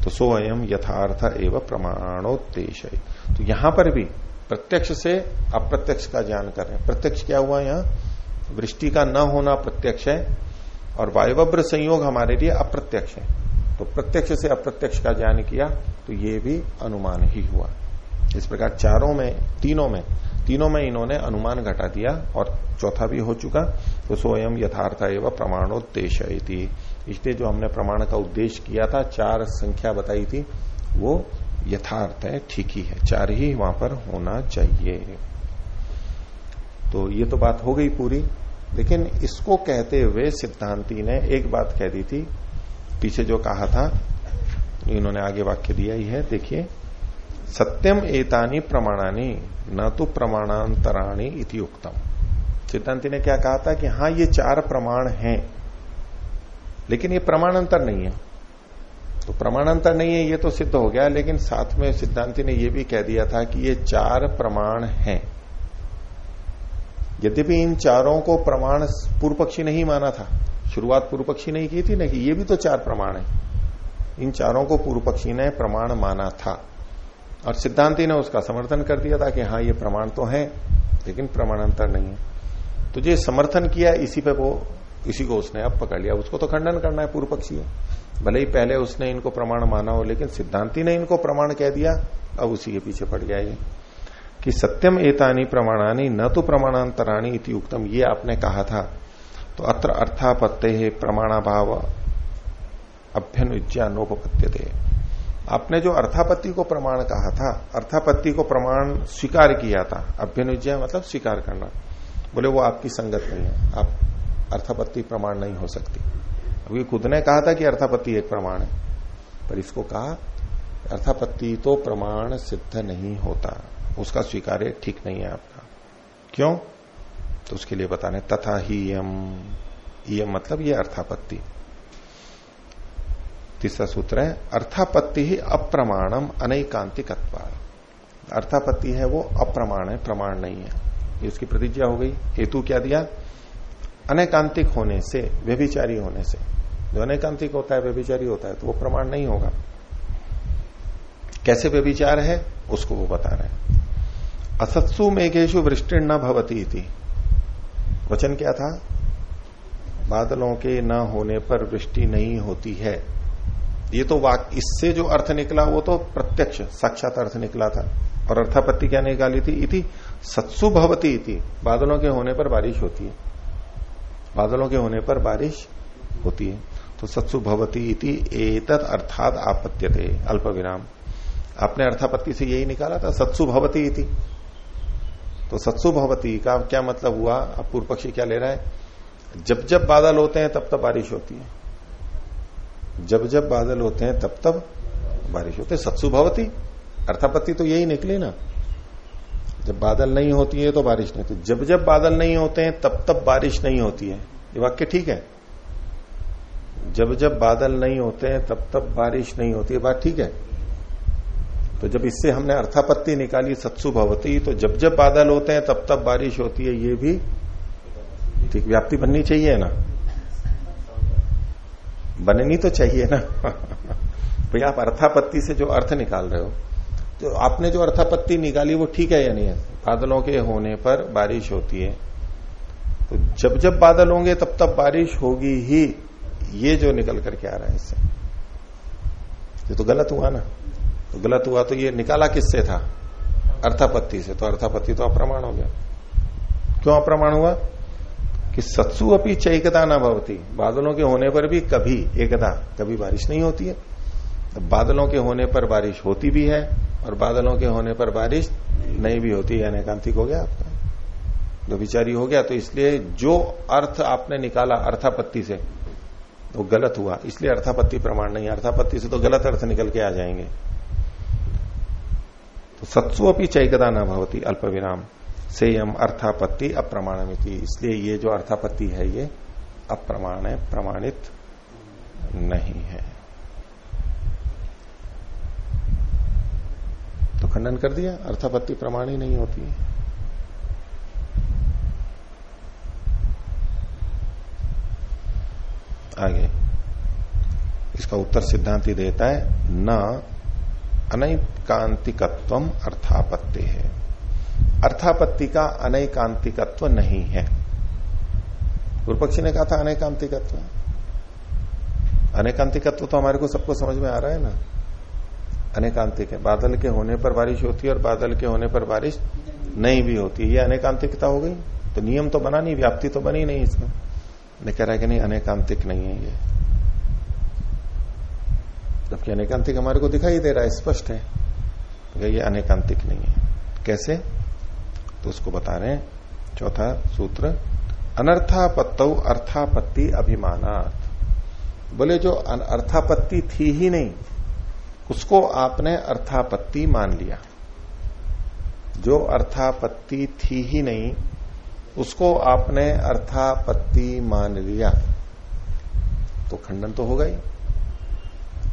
तो सो अयम यथार्थ एवं प्रमाणोत्देश तो यहाँ पर भी प्रत्यक्ष से अप्रत्यक्ष का ज्ञान कर रहे हैं। प्रत्यक्ष क्या हुआ यहाँ? वृष्टि का न होना प्रत्यक्ष है और वायुवभ्र संयोग हमारे लिए अप्रत्यक्ष है। तो प्रत्यक्ष से अप्रत्यक्ष का ज्ञान किया तो ये भी अनुमान ही हुआ। इस प्रकार चारों में, तीनों में तीनों में इन्होंने अनुमान घटा दिया और चौथा भी हो चुका तो स्वयं यथार्थ एवं प्रमाणोद्देश इसलिए जो हमने प्रमाण का उद्देश्य किया था, चार संख्या बताई थी, वो यथार्थ है, ठीक ही है। चार ही वहाँ पर होना चाहिए। तो ये तो बात हो गई पूरी। लेकिन इसको कहते हुए सिद्धांति ने एक बात कह दी थी, पीछे जो कहा था, इन्होंने आगे वाक्य दिया ही है, देखिए, सत्यम एतानी प्रमाणानी, न तो प्रमाणांतराणी इति उक्तम। सिद्धांति ने क्या कहा था कि हाँ ये चार प्रमाण हैं, लेकिन ये प्रमाणांतर नहीं है। तो प्रमाणांतर नहीं है, ये तो सिद्ध हो गया, लेकिन साथ में सिद्धांति ने यह भी कह दिया था कि ये चार प्रमाण हैं। यद्यपि इन चारों को प्रमाण पूर्व पक्षी नहीं माना था, शुरुआत पूर्व पक्षी नहीं की थी ना कि ये भी तो चार प्रमाण है। इन चारों को पूर्व पक्षी ने प्रमाण माना था। और सिद्धांति ने उसका समर्थन कर दिया था कि हाँ ये प्रमाण तो है, लेकिन प्रमाणांतर नहीं है। तो जो समर्थन किया इसी पे वो, इसी को उसने अब पकड़ लिया। उसको तो खंडन करना है पूर्व पक्षी है। भले ही पहले उसने इनको प्रमाण माना हो, लेकिन सिद्धांति ने इनको प्रमाण कह दिया, अब उसी के पीछे पड़ गया ये। कि सत्यम एतानी प्रमाणानी, न तो प्रमाणांतराणी इति उक्तम, ये आपने कहा था। तो अत्र अर्थापत्ते प्रमाणाभाव अभ्यनुज्ञा नोपत्य थे आपने जो अर्थापत्ति को प्रमाण कहा था, अर्थापत्ति को प्रमाण स्वीकार किया था, अभ्यनुजय मतलब स्वीकार करना। बोले, वो आपकी संगत नहीं है, आप अर्थापत्ति प्रमाण नहीं हो सकती। अभी खुद ने कहा था कि अर्थापत्ति एक प्रमाण है, पर इसको कहा, अर्थापत्ति तो प्रमाण सिद्ध नहीं होता। उसका स्वीकार ठीक नहीं है आपका। क्यों? तो उसके लिए बताने, तथा ही यम। यम मतलब ये अर्थापत्ति। तीसरा सूत्र है, अर्थापत्ति ही अप्रमाणम अनैकांतिक अर्थापत्ति है वो अप्रमाण है, प्रमाण नहीं है। ये उसकी प्रतिज्ञा हो गई। हेतु क्या दिया? अनैकांतिक होने से, व्यभिचारी होने से। जो अनैकांतिक होता है, व्यभिचारी होता है तो वो प्रमाण नहीं होगा। कैसे व्यभिचार है? उसको वो बता रहे हैं। असत्सु मेघेशु वृष्टि न भवती थी वचन क्या था? बादलों के न होने पर वृष्टि नहीं होती है। ये तो वाक, इससे जो अर्थ निकला वो तो प्रत्यक्ष, साक्षात अर्थ निकला था। और अर्थापत्ति क्या निकाली थी? इति, सत्सु भवती इति। बादलों के होने पर बारिश होती है। बादलों के होने पर बारिश होती है। तो सत्सु भवती इति एतद अर्थात आपत्य थे अल्प विराम आपने अर्थापत्ति से यही निकाला था, सत्सु भवती इति। तो सत्सु भवती। का क्या मतलब हुआ? अब पूर्व पक्षी क्या ले रहा है? जब जब बादल होते हैं, तब तब बारिश होती है। जब जब बादल होते हैं, तब तब बारिश होती है। सत्सु भवती। अर्थापत्ति तो यही निकली ना। जब बादल नहीं होती है तो बारिश नहीं होती। जब जब बादल नहीं होते हैं, तब तब बारिश नहीं होती है। ये वाक्य ठीक है? जब जब बादल नहीं होते हैं, तब तब बारिश नहीं होती है। बात ठीक है? तो जब इससे हमने अर्थापत्ति निकाली, सत्सु भवती तो जब जब बादल होते हैं, तब तब बारिश होती है, ये भी ठीक, व्याप्ति बननी चाहिए ना? बननी तो चाहिए ना? *laughs* भाई आप अर्थापत्ति से जो अर्थ निकाल रहे हो तो आपने जो अर्थापत्ति निकाली, वो ठीक है या नहीं है? बादलों के होने पर बारिश होती है। तो जब जब बादल होंगे, तब तब बारिश होगी ही, ये जो निकल करके आ रहा है इससे। ये तो गलत हुआ ना? तो गलत हुआ तो ये निकाला किससे था? अर्थापत्ति से। तो अर्थापत्ति तो अप्रमाण हो गया। क्यों अप्रमाण हुआ? कि सत्सु अपनी चैकता न भवती। बादलों के होने पर भी कभी एकता कभी बारिश नहीं होती है। तो बादलों के होने पर बारिश होती भी है और बादलों के होने पर बारिश नहीं भी होती। है अनेकांतिक हो गया आपका। जो विचारी हो गया। तो इसलिए जो अर्थ आपने निकाला अर्थापत्ति से, वो तो गलत हुआ। इसलिए अर्थापत्ति प्रमाण नहीं अर्थापत्ति से तो गलत अर्थ निकल के आ जाएँगे। सत्सु अपनी चैकता न भवती अल्प विराम से यम अर्थापत्ति अप्रमाणमिति। इसलिए ये जो अर्थापत्ति है, ये अप्रमाण, प्रमाणित नहीं है। तो खंडन कर दिया, अर्थापत्ति प्रमाण ही नहीं होती है। आगे। इसका उत्तर सिद्धांति देता है, न अनैकांतिकत्व अर्थापत्ति है। अर्थापत्ति का अनैकांतिकत्व नहीं है। पूर्व पक्षी ने कहा था अनैकांतिकत्व? अनेकांतिकत्व तो हमारे को सबको समझ में आ रहा है ना? अनेकांतिक है। बादल के होने पर बारिश होती है और बादल के होने पर बारिश नहीं भी होती ये अनेकांतिकता हो गई। तो नियम तो बना नहीं, व्याप्ति तो बनी नहीं इसमें। कह रहा है कि नहीं, अनेकांतिक नहीं है ये। जबकि अनेकांतिक हमारे को दिखाई दे रहा है, स्पष्ट है। तो ये अनेकांतिक नहीं है। कैसे? तो उसको बता रहे हैं। चौथा सूत्र, अनर्थापत्त अर्थापत्ति अभिमानार्थ बोले, जो अर्थापत्ति थी ही नहीं, उसको आपने अर्थापत्ति मान लिया। जो अर्थापत्ति थी ही नहीं, उसको आपने अर्थापत्ति मान लिया। तो खंडन तो होगा ही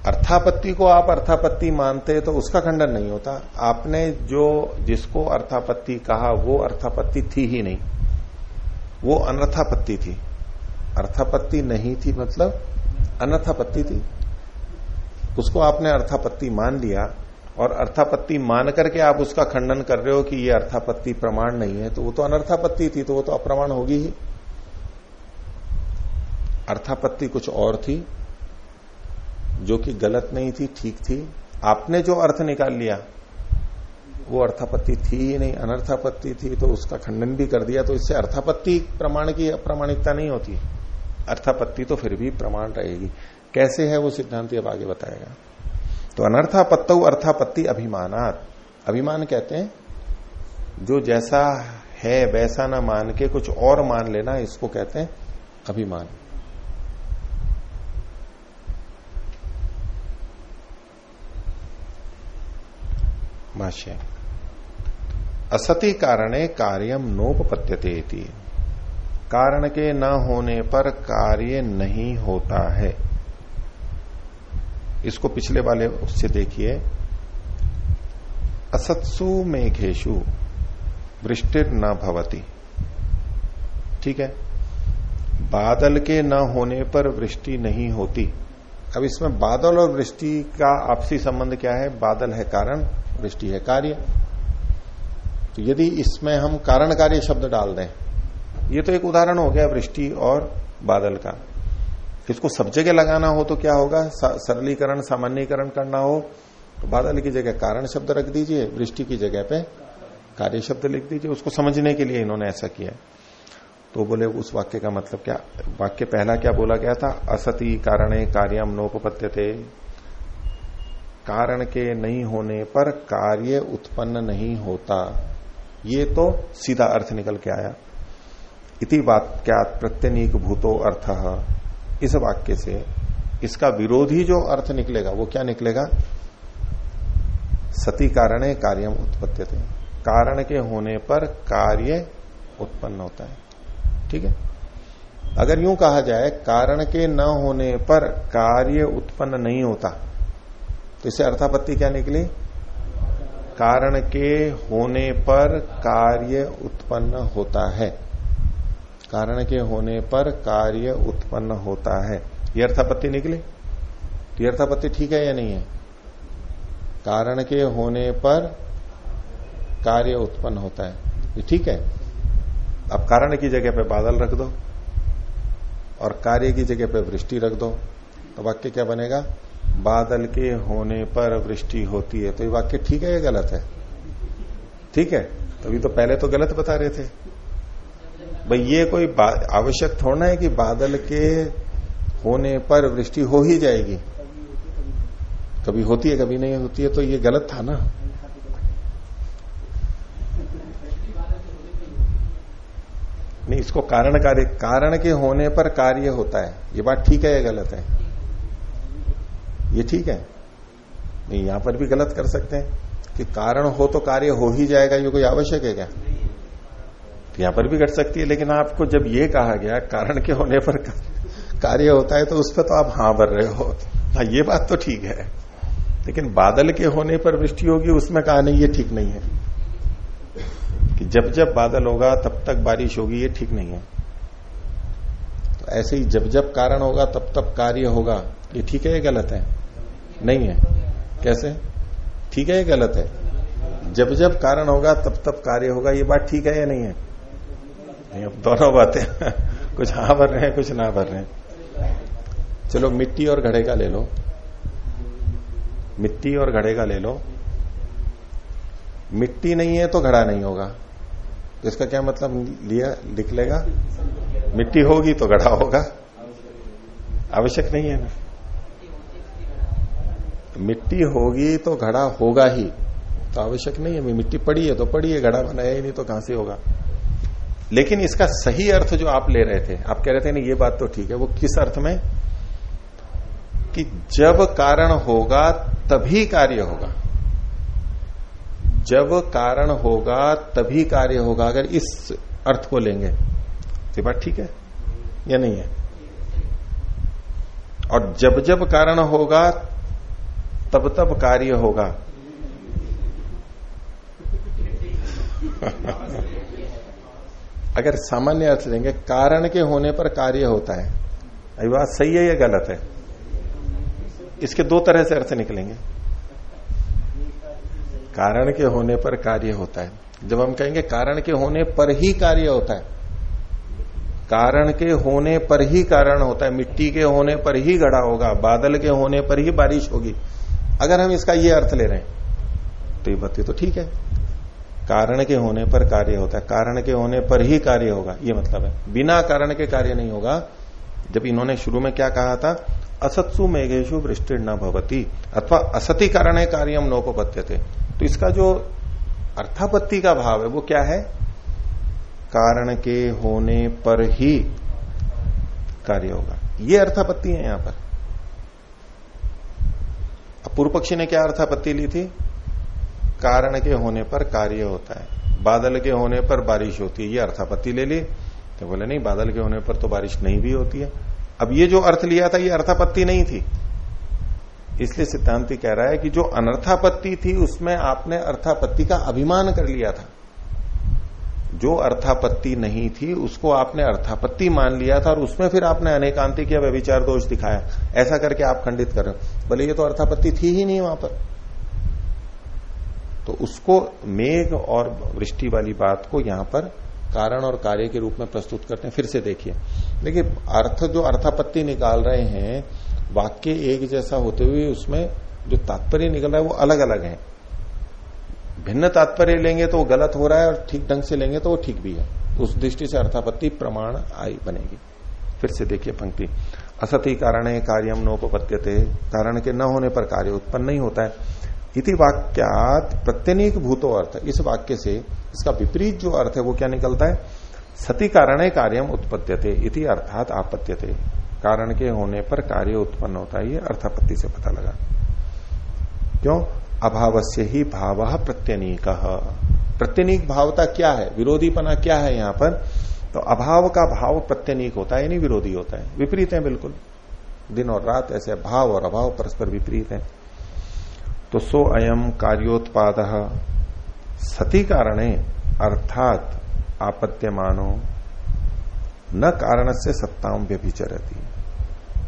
अर्थापत्ति को आप अर्थापत्ति मानते तो उसका खंडन नहीं होता। आपने जो जिसको अर्थापत्ति कहा, वो अर्थापत्ति थी ही नहीं। वो अनर्थापत्ति थी। अर्थापत्ति नहीं थी मतलब अनर्थापत्ति थी। उसको आपने अर्थापत्ति मान लिया और अर्थापत्ति मान करके आप उसका खंडन कर रहे हो कि ये अर्थापत्ति प्रमाण नहीं है तो वो तो अनर्थापत्ति थी तो वो तो अप्रमाण होगी ही। अर्थापत्ति कुछ और थी। जो कि गलत नहीं थी, ठीक थी। आपने जो अर्थ निकाल लिया, वो अर्थापत्ति थी ही नहीं, अनर्थापत्ति थी तो उसका खंडन भी कर दिया तो इससे अर्थापत्ति प्रमाण की अप्रामाणिकता नहीं होती। अर्थापत्ति तो फिर भी प्रमाण रहेगी। कैसे है वो सिद्धांत अब आगे बताएगा। तो अनर्थापत्त अर्थापत्ति अभिमानात। अभिमान कहते हैं, जो जैसा है वैसा ना मान के कुछ और मान लेना, इसको कहते हैं अभिमान। भाष्य असति कारणे कार्यम नोपपत्यते कारण के न होने पर कार्य नहीं होता है। इसको पिछले वाले उससे देखिए। असत्सु मेघेशु वृष्टिर न भवती। ठीक है? बादल के न होने पर वृष्टि नहीं होती। अब इसमें बादल और वृष्टि का आपसी संबंध क्या है? बादल है कारण। वृष्टि है कार्य। तो यदि इसमें हम कारण कार्य शब्द डाल दें, ये तो एक उदाहरण हो गया वृष्टि और बादल का। इसको सब जगह लगाना हो तो क्या होगा? सरलीकरण, सामान्यकरण करना हो तो बादल की जगह कारण शब्द रख दीजिए, वृष्टि की जगह पे कार्य शब्द लिख दीजिए। उसको समझने के लिए इन्होंने ऐसा किया। तो बोले, उस वाक्य का मतलब क्या? वाक्य पहला क्या बोला गया था? असती कारणे कार्यम नोपत्य थे कारण के नहीं होने पर कार्य उत्पन्न नहीं होता। ये तो सीधा अर्थ निकल के आया। इति वाक्यात प्रत्यनीक भूतो अर्थ। इस वाक्य से इसका विरोधी जो अर्थ निकलेगा, वो क्या निकलेगा? सती कारण कार्यम उत्पत्ति कारण के होने पर कार्य उत्पन्न होता है। ठीक है? अगर यूँ कहा जाए, कारण के न होने पर कार्य उत्पन्न नहीं होता। तो इससे अर्थापत्ति क्या निकली? कारण के होने पर कार्य उत्पन्न होता है। कारण के होने पर कार्य उत्पन्न होता है। ये अर्थापत्ति निकली? तो अर्थापत्ति ठीक है या नहीं है? कारण के होने पर कार्य उत्पन्न होता है। ये ठीक है? अब कारण की जगह पे बादल रख दो और कार्य की जगह पे वृष्टि रख दो। तो वाक्य क्या बनेगा? बादल के होने पर वृष्टि होती है। तो ये वाक्य ठीक है या गलत है? ठीक है। तभी तो पहले तो गलत बता रहे थे। भाई, ये कोई आवश्यक थोड़ा है कि बादल के होने पर वृष्टि हो ही जाएगी? कभी होती है, कभी नहीं होती है तो ये गलत था ना? नहीं, इसको कारण कार्य, कारण के होने पर कार्य होता है। ये बात ठीक है या गलत है? ये ठीक है। नहीं, यहाँ पर भी गलत कर सकते हैं। कि कारण हो तो कार्य हो ही जाएगा, ये कोई आवश्यक है क्या? तो यहाँ पर भी घट सकती है, लेकिन आपको जब ये कहा गया, कारण के होने पर कार्य होता है तो उस पर तो आप हाँ भर रहे हो। हाँ ये बात तो ठीक है। लेकिन बादल के होने पर वृष्टि होगी, उसमें कहा नहीं, ये ठीक नहीं है। कि जब जब बादल होगा, तब तक बारिश होगी, ये ठीक नहीं है। तो ऐसे ही जब जब कारण होगा, तब तब कार्य होगा, ये ठीक है या गलत है? नहीं है। कैसे? ठीक है या गलत है? जब जब कारण होगा, तब तब कार्य होगा। ये बात ठीक है या नहीं है? नहीं, अब दोनों बातें *laughs* कुछ हाँ भर रहे हैं, कुछ ना भर रहे हैं। चलो, मिट्टी और घड़े का ले लो। मिट्टी और घड़े का ले लो। मिट्टी नहीं है तो घड़ा नहीं होगा। तो इसका क्या मतलब? लिया, लिख लेगा? मिट्टी होगी तो घड़ा होगा। आवश्यक नहीं है ना। मिट्टी होगी तो घड़ा होगा ही। तो आवश्यक नहीं है मिट्टी पड़ी है तो पड़ी है, घड़ा बनाया ही नहीं तो कहाँ से होगा? लेकिन इसका सही अर्थ जो आप ले रहे थे, आप कह रहे थे ना ये बात तो ठीक है, वो किस अर्थ में? कि जब कारण होगा तभी कार्य होगा। जब कारण होगा तभी कार्य होगा, अगर इस अर्थ को लेंगे। तो बात ठीक है या नहीं है? और जब जब कारण होगा तब तब कार्य होगा। *laughs* अगर सामान्य अर्थ लेंगे कारण के होने पर कार्य होता है। अभी बात सही है या गलत है? इसके दो तरह से अर्थ निकलेंगे। कारण के होने पर कार्य होता है। जब हम कहेंगे कारण के होने पर ही कार्य होता है, कारण के होने पर ही कारण होता है। मिट्टी के होने पर ही गड़ा होगा, बादल के होने पर ही बारिश होगी। अगर हम इसका ये अर्थ ले रहे हैं तो ये बत्ती तो ठीक है। कारण के होने पर कार्य होता है। कारण के होने पर ही कार्य होगा, ये मतलब है। बिना कारण के कार्य नहीं होगा। जब इन्होंने शुरू में क्या कहा था? असत्सु मेघेशु वृष्टि न भवती, अथवा असती कारण कार्यम नोपत्य थे तो इसका जो अर्थापत्ति का भाव है, वो क्या है? कारण के होने पर ही कार्य होगा। ये अर्थापत्ति है यहाँ पर। पूर्व पक्षी ने क्या अर्थापत्ति ली थी? कारण के होने पर कार्य होता है। बादल के होने पर बारिश होती है, ये अर्थापत्ति ले ली। तो बोले, नहीं, बादल के होने पर तो बारिश नहीं भी होती है। अब ये जो अर्थ लिया था, ये अर्थापत्ति नहीं थी। इसलिए सिद्धांति कह रहा है कि जो अनर्थापत्ति थी, उसमें आपने अर्थापत्ति का अभिमान कर लिया था। जो अर्थापत्ति नहीं थी, उसको आपने अर्थापत्ति मान लिया था और उसमें फिर आपने अनेकांतिक या व्यविचार दोष दिखाया। ऐसा करके आप खंडित कर रहे हो। बोले ये तो अर्थापत्ति थी ही नहीं वहाँ पर। तो उसको मेघ और वृष्टि वाली बात को यहाँ पर कारण और कार्य के रूप में प्रस्तुत करते हैं, फिर से देखिए। देखिए, अर्थ जो अर्थापत्ति निकाल रहे हैं, वाक्य एक जैसा होते हुए उसमें जो तात्पर्य निकल रहा है वो अलग अलग है। भिन्न तात्पर्य लेंगे तो वो गलत हो रहा है और ठीक ढंग से लेंगे तो वो ठीक भी है। उस दृष्टि से अर्थापत्ति प्रमाण आई बनेगी। फिर से देखिए पंक्ति। असति कारण कार्यम नोपत्य कारण के न होने पर कार्य उत्पन्न नहीं होता है। इति वाक्यात प्रत्यनिक भूतो अर्थ। इस वाक्य से इसका विपरीत जो अर्थ है वो क्या निकलता है? सती कारण कार्यम उत्पत्त्यते इति अर्थात आपत्त्यते कारण के होने पर कार्य उत्पन्न होता है। ये अर्थापत्ति से पता लगा। क्यों? अभाव से ही भाव प्रत्यनीक। प्रत्यनीक भावता क्या है? विरोधीपना क्या है यहाँ पर? तो अभाव का भाव प्रत्यनीक होता है, यानी विरोधी होता है। विपरीत है बिल्कुल। दिन और रात ऐसे भाव और अभाव परस्पर विपरीत है। तो सो अयम कार्योत्पाद। सती कारणे अर्थात आपत्त्यमानो न कारण से सत्ताओं व्यभिचरती।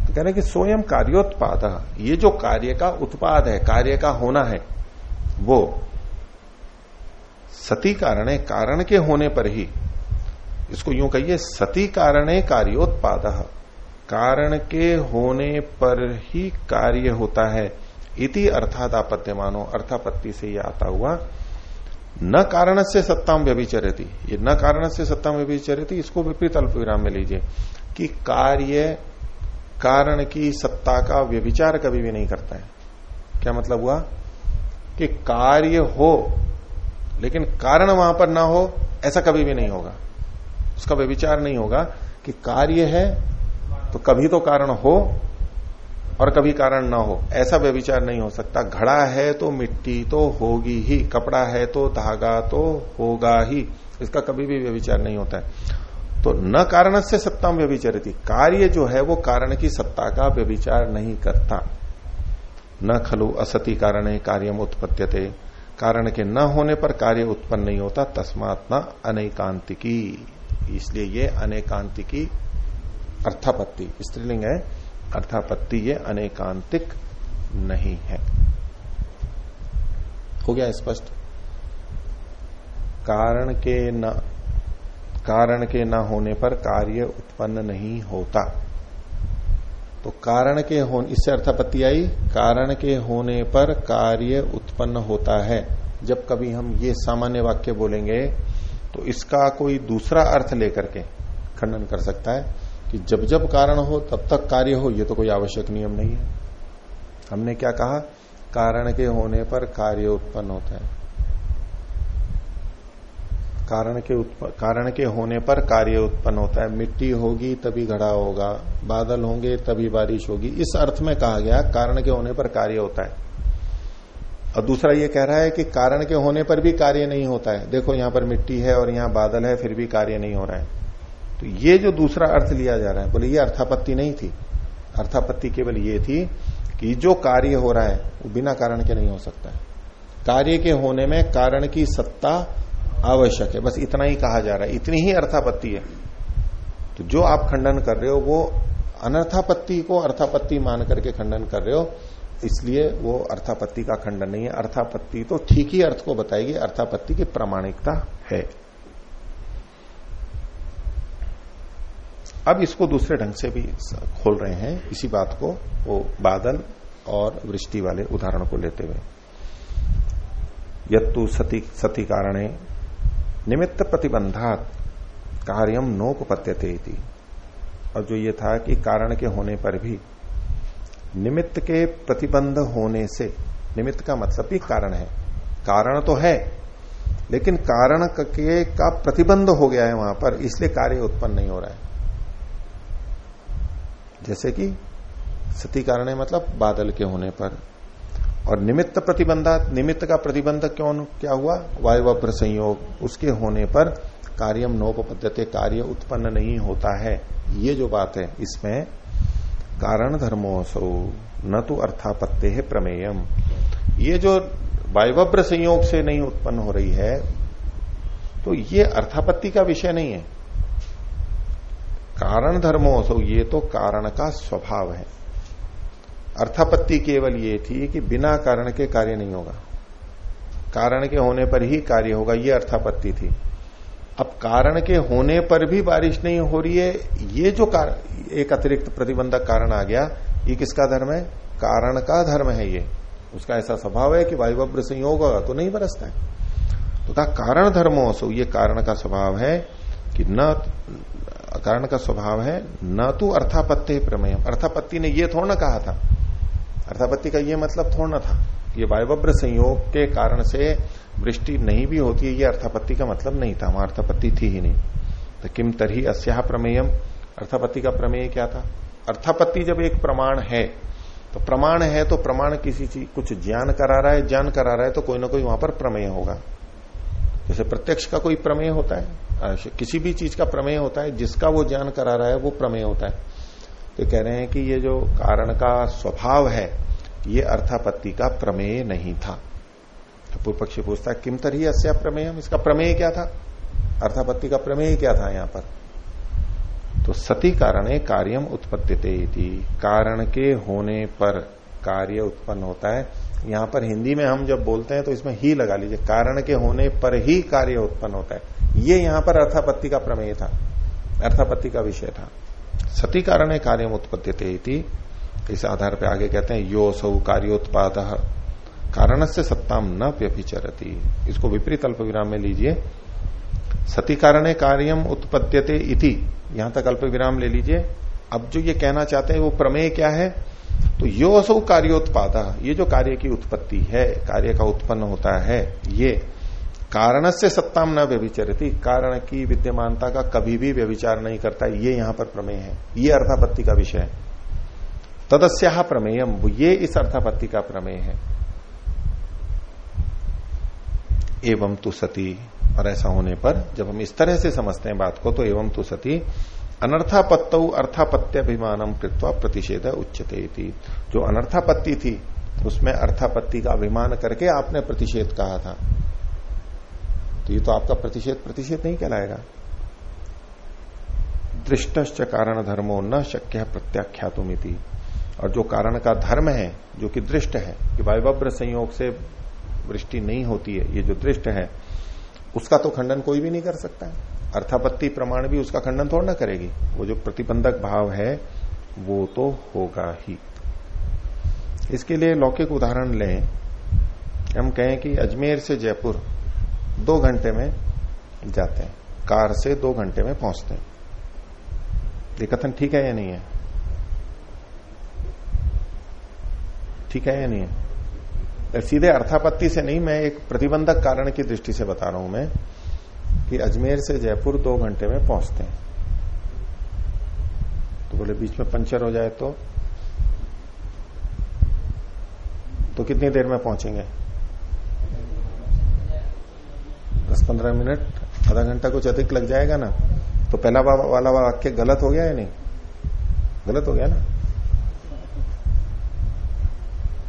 तो कह रहे कि स्वयं कार्योत्पाद, ये जो कार्य का उत्पाद है, कार्य का होना है, वो सती कारण कारण के होने पर ही इसको यूँ कहिए, सती कारण कार्योत्पाद। कारण के होने पर ही कार्य होता है, इति अर्थात आपत्ति मानो अर्थापत्ति से यह आता हुआ, न कारण से सत्ताम व्यभिचरती। ये न कारण से सत्ताम व्यभिचरती, इसको विपरीत अल्प विराम में लीजिए, कि कार्य, कारण की सत्ता का व्यभिचार कभी भी नहीं करता है। क्या मतलब हुआ? कि कार्य हो, लेकिन कारण वहाँ पर ना हो, ऐसा कभी भी नहीं होगा। उसका व्यभिचार नहीं होगा कि कार्य है तो कभी तो कारण हो और कभी कारण ना हो। ऐसा व्यविचार नहीं हो सकता। घड़ा है तो मिट्टी तो होगी ही, कपड़ा है तो धागा तो होगा ही। इसका कभी भी व्यविचार नहीं होता है। तो न कारण से सत्ता में व्यभिचरती कार्य जो है वो कारण की सत्ता का व्यभिचार नहीं करता। न खलु असति कारण कार्यम उत्पत्त्यते कारण के न होने पर कार्य उत्पन्न नहीं होता, तस्मात न अनेकांतिकी। इसलिए ये अनेकांतिकी अर्थापत्ति। स्त्रीलिंग है, अर्थापत्ति ये अनेकांतिक नहीं है। हो गया स्पष्ट? कारण के न, कारण के न होने पर कार्य उत्पन्न नहीं होता। तो कारण के होने, इससे अर्थापत्ति आई। कारण के होने पर कार्य उत्पन्न होता है। जब कभी हम ये सामान्य वाक्य बोलेंगे तो इसका कोई दूसरा अर्थ लेकर के खंडन कर सकता है कि जब जब कारण हो, तब तक कार्य हो, ये तो कोई आवश्यक नियम नहीं है। हमने क्या कहा? कारण के होने पर कार्य उत्पन्न होता है। कारण के कारण के होने पर कार्य उत्पन्न होता है। मिट्टी होगी, तभी घड़ा होगा। बादल होंगे, तभी बारिश होगी। इस अर्थ में कहा गया, कारण के होने पर कार्य होता है। और दूसरा ये कह रहा है कि कारण के होने पर भी कार्य नहीं होता है। देखो, यहाँ पर मिट्टी है और यहाँ बादल है, फिर भी कार्य नहीं हो रहा है। तो ये जो दूसरा अर्थ लिया जा रहा है, बोले, ये अर्थापत्ति नहीं थी। अर्थापत्ति केवल ये थी कि जो कार्य हो रहा है, वो बिना कारण के नहीं हो सकता है। कार्य के होने में कारण की सत्ता आवश्यक है। बस इतना ही कहा जा रहा है। इतनी ही अर्थापत्ति है। तो जो आप खंडन कर रहे हो, वो अनर्थापत्ति को अर्थापत्ति मान करके खंडन कर रहे हो इसलिए वो अर्थापत्ति का खंडन नहीं है। अर्थापत्ति तो ठीक ही अर्थ को बताएगी। अर्थापत्ति की प्रामाणिकता है। अब इसको दूसरे ढंग से भी खोल रहे हैं। इसी बात को वो बादल और वृष्टि वाले उदाहरण को लेते हुए। यत्तु सती सती कारणे निमित्त प्रतिबंधात कार्यम नोपत्यते और जो ये था कि कारण के होने पर भी निमित्त के प्रतिबंध होने से, निमित्त का मतलब भी कारण है। कारण तो है, लेकिन कारण के का प्रतिबंध हो गया है वहाँ पर, इसलिए कार्य उत्पन्न नहीं हो रहा है। जैसे कि सती कारण है मतलब बादल के होने पर। और निमित्त प्रतिबंधा, निमित्त का प्रतिबंध क्यों, क्या हुआ? वायुवभ्र संयोग, उसके होने पर कार्यम नोपद्यते कार्य उत्पन्न नहीं होता है। ये जो बात है, इसमें कारण धर्मोसौ न तो अर्थापत्ते है प्रमेयम। ये जो वायुवभ्र संयोग से नहीं उत्पन्न हो रही है तो ये अर्थापत्ति का विषय नहीं है। कारण धर्मोसौ ये तो कारण का स्वभाव है। अर्थापत्ति केवल ये थी कि बिना कारण के कार्य नहीं होगा। कारण के होने पर ही कार्य होगा, ये अर्थापत्ति थी। अब कारण के होने पर भी बारिश नहीं हो रही है। ये जो एक अतिरिक्त प्रतिबंधक कारण आ गया, ये किसका धर्म है? कारण का धर्म है ये। उसका ऐसा स्वभाव है कि वायुवभ्र संयोग होगा तो नहीं बरसता है। तो कहा, कारण धर्मो सो, ये कारण का स्वभाव है कि न कारण का स्वभाव है न तो अर्थापत्ति प्रमेय अर्थापत्ति ने ये थोड़ा ना कहा था। अर्थापत्ति का यह मतलब थोड़ा था ये वायुवभ्र संयोग के कारण से वृष्टि नहीं भी होती है, ये अर्थापत्ति का मतलब नहीं था, वहाँ अर्थापत्ति थी ही नहीं। तो किम तरही अस्या प्रमेयम? अर्थापत्ति का प्रमेय क्या था? अर्थापत्ति जब एक प्रमाण है तो प्रमाण है तो प्रमाण किसी चीज़, कुछ ज्ञान करा रहा है, ज्ञान करा रहा है तो कोई ना कोई वहाँ पर प्रमेय होगा। जैसे प्रत्यक्ष का कोई प्रमेय होता है किसी भी चीज़ का प्रमेय होता है, जिसका वो ज्ञान करा रहा है, वो प्रमेय होता है। तो कह रहे हैं कि ये जो कारण का स्वभाव है, ये अर्थापत्ति का प्रमेय नहीं था। तो पूर्व पक्षी पूछता किम तरही अस्या प्रमेय इसका प्रमेय क्या था? अर्थापत्ति का प्रमेय क्या था यहाँ पर? तो सती कारण कार्यम उत्पत्ति कारण के होने पर कार्य उत्पन्न होता है। यहाँ पर हिंदी में हम जब बोलते हैं तो इसमें ही लगा लीजिए, कारण के होने पर ही कार्य उत्पन्न होता है। ये यहाँ पर अर्थापत्ति का प्रमेय था, अर्थापत्ति का विषय था। सती कारण कार्य उत्पत्ति इस आधार पर आगे कहते हैं, यो सौ कार्योत्पाद। कारण से सत्ताम न व्यभिचरती। इसको विपरीत अल्प विराम में लीजिए। सती कारण कार्यम उत्पत्त्यते इति। यहाँ तक अल्प विराम ले लीजिए। अब जो ये कहना चाहते हैं, वो प्रमेय क्या है? तो यो असौ कार्योत्पाद, ये जो कार्य की उत्पत्ति है, कार्य का उत्पन्न होता है, ये कारण से सत्ताम न व्यभिचरती, कारण की विद्यमानता का कभी भी व्यभिचार नहीं करता, ये यहाँ पर प्रमेय है। ये अर्थापत्ति का विषय है। तदस्या प्रमेयम, ये इस अर्थापत्ति का प्रमेय है। एवं तु सती, और ऐसा होने पर जब हम इस तरह से समझते हैं बात को तो एवं तो सती, अनर्थापत्त अर्थापत्याभिमानम कृत्वा प्रतिषेध उच्चते थी जो अनर्थापत्ति थी, उसमें अर्थापत्ति का अभिमान करके आपने प्रतिषेध कहा था। तो ये तो आपका प्रतिषेध प्रतिषेध नहीं कहलाएगा। दृष्टश्च कारण धर्मो न शक्य प्रत्याख्यातुमिति और जो कारण का धर्म है, जो कि दृष्ट है, कि वायुवब्र संयोग से वृष्टि नहीं होती है, ये जो दृष्ट है, उसका तो खंडन कोई भी नहीं कर सकता। है अर्थापत्ति प्रमाण भी उसका खंडन थोड़ा ना करेगी। वो जो प्रतिबंधक भाव है, वो तो होगा ही। इसके लिए लौकिक उदाहरण लें। हम कहें कि अजमेर से जयपुर दो घंटे में जाते हैं। कार से दो घंटे में पहुँचते हैं। ये कथन ठीक है या नहीं है? ठीक है या नहीं है? सीधे अर्थापत्ति से नहीं, मैं एक प्रतिबंधक कारण की दृष्टि से बता रहा हूँ मैं कि अजमेर से जयपुर दो घंटे में पहुँचते हैं। तो बोले, बीच में पंचर हो जाए तो? तो कितनी देर में पहुँचेंगे? दस पंद्रह मिनट, आधा घंटा कुछ अधिक लग जाएगा ना तो पहला वाला वाक्य गलत हो गया या नहीं? गलत हो गया ना?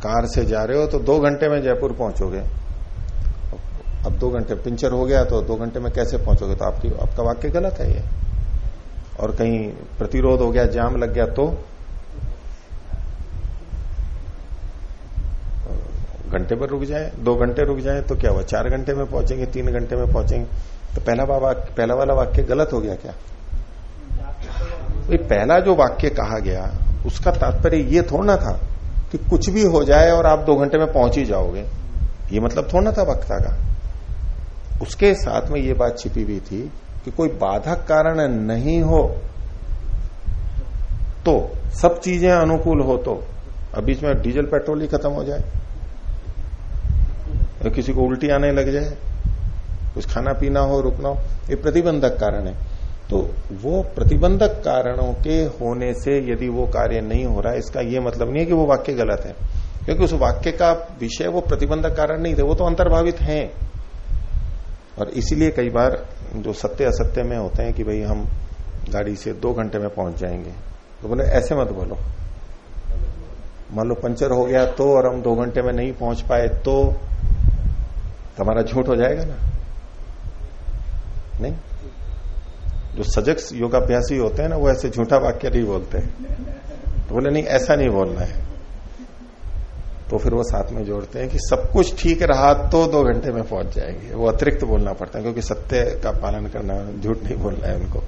कार से जा रहे हो तो दो घंटे में जयपुर पहुंचोगे। अब दो घंटे, पिंचर हो गया तो दो घंटे में कैसे पहुंचोगे? तो आपकी, आपका वाक्य गलत है ये। और कहीं प्रतिरोध हो गया, जाम लग गया तो घंटे पर रुक जाए, दो घंटे रुक जाए तो क्या हुआ? चार घंटे में पहुँचेंगे, तीन घंटे में पहुँचेंगे। तो पहला पहला वाला वाक्य गलत हो गया क्या? पहला जो वाक्य कहा गया, उसका तात्पर्य ये थोड़ा था कि कुछ भी हो जाए और आप दो घंटे में पहुँच ही जाओगे। ये मतलब थोड़ा था वक्ता का। उसके साथ में ये बात छिपी हुई थी कि कोई बाधक कारण नहीं हो तो सब चीज़ें अनुकूल हो तो अब बीच में डीजल पेट्रोल ही खत्म हो जाए। तो किसी को उल्टी आने लग जाए, कुछ खाना पीना हो, रुकना हो, ये प्रतिबंधक कारण है। तो वो प्रतिबंधक कारणों के होने से यदि वो कार्य नहीं हो रहा है, इसका ये मतलब नहीं है कि वो वाक्य गलत है। क्योंकि उस वाक्य का विषय वो प्रतिबंधक कारण नहीं थे, वो तो अंतर्भावित हैं। और इसीलिए कई बार जो सत्य असत्य में होते हैं कि भाई हम गाड़ी से दो घंटे में पहुँच जाएँगे तो बोले, ऐसे मत बोलो। मान लो पंचर हो गया तो और हम दो घंटे में नहीं पहुँच पाए तो हमारा झूठ हो जाएगा ना? नहीं? जो सजग योगाभ्यासी होते हैं ना, वो ऐसे झूठा वाक्य नहीं बोलते। तो बोले, नहीं, ऐसा नहीं बोलना है। तो फिर वो साथ में जोड़ते हैं कि सब कुछ ठीक रहा तो दो घंटे में पहुँच जाएँगे। वो अतिरिक्त बोलना पड़ता है, क्योंकि सत्य का पालन करना, झूठ नहीं बोलना है उनको।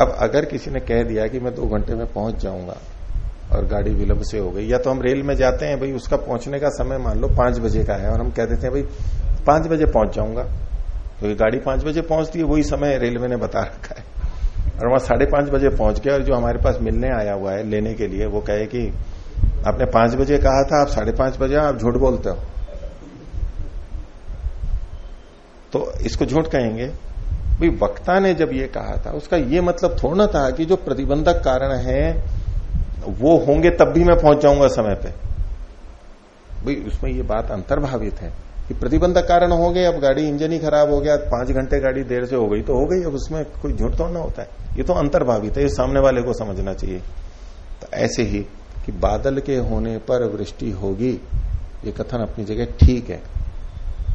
अब अगर किसी ने कह दिया कि मैं दो घंटे में पहुँच जाऊँगा और गाड़ी विलंब से हो गई। या तो हम रेल में जाते हैं, भाई, उसका पहुँचने का समय मान लो पाँच बजे का है, और हम कह देते हैं भाई, पाँच बजे पहुँच जाऊँगा। क्योंकि तो गाड़ी पाँच बजे पहुँचती है, वही समय रेलवे ने बता रखा है। और वहाँ साढ़े पाँच बजे पहुँच गया, और जो हमारे पास मिलने आया हुआ है, लेने के लिए, वो कहे कि, आपने पाँच बजे कहा था, आप साढ़े पाँच बजे आप झूठ बोलते हो। तो इसको झूठ कहेंगे। भाई, वक्ता ने जब ये कहा था, उसका ये मतलब थोड़ा था कि जो प्रतिबंधक कारण है वो होंगे तब भी मैं पहुँच जाऊँगा समय पे। भाई, उसमें ये बात अंतर्भावित है कि प्रतिबंधक कारण हो गए, अब गाड़ी इंजन ही खराब हो गया, पाँच घंटे गाड़ी देर से हो गई तो हो गई, अब उसमें कोई झूठ तो ना होता है। ये तो अंतर्भावित है, ये सामने वाले को समझना चाहिए। तो ऐसे ही कि बादल के होने पर वृष्टि होगी, ये कथन अपनी जगह ठीक है।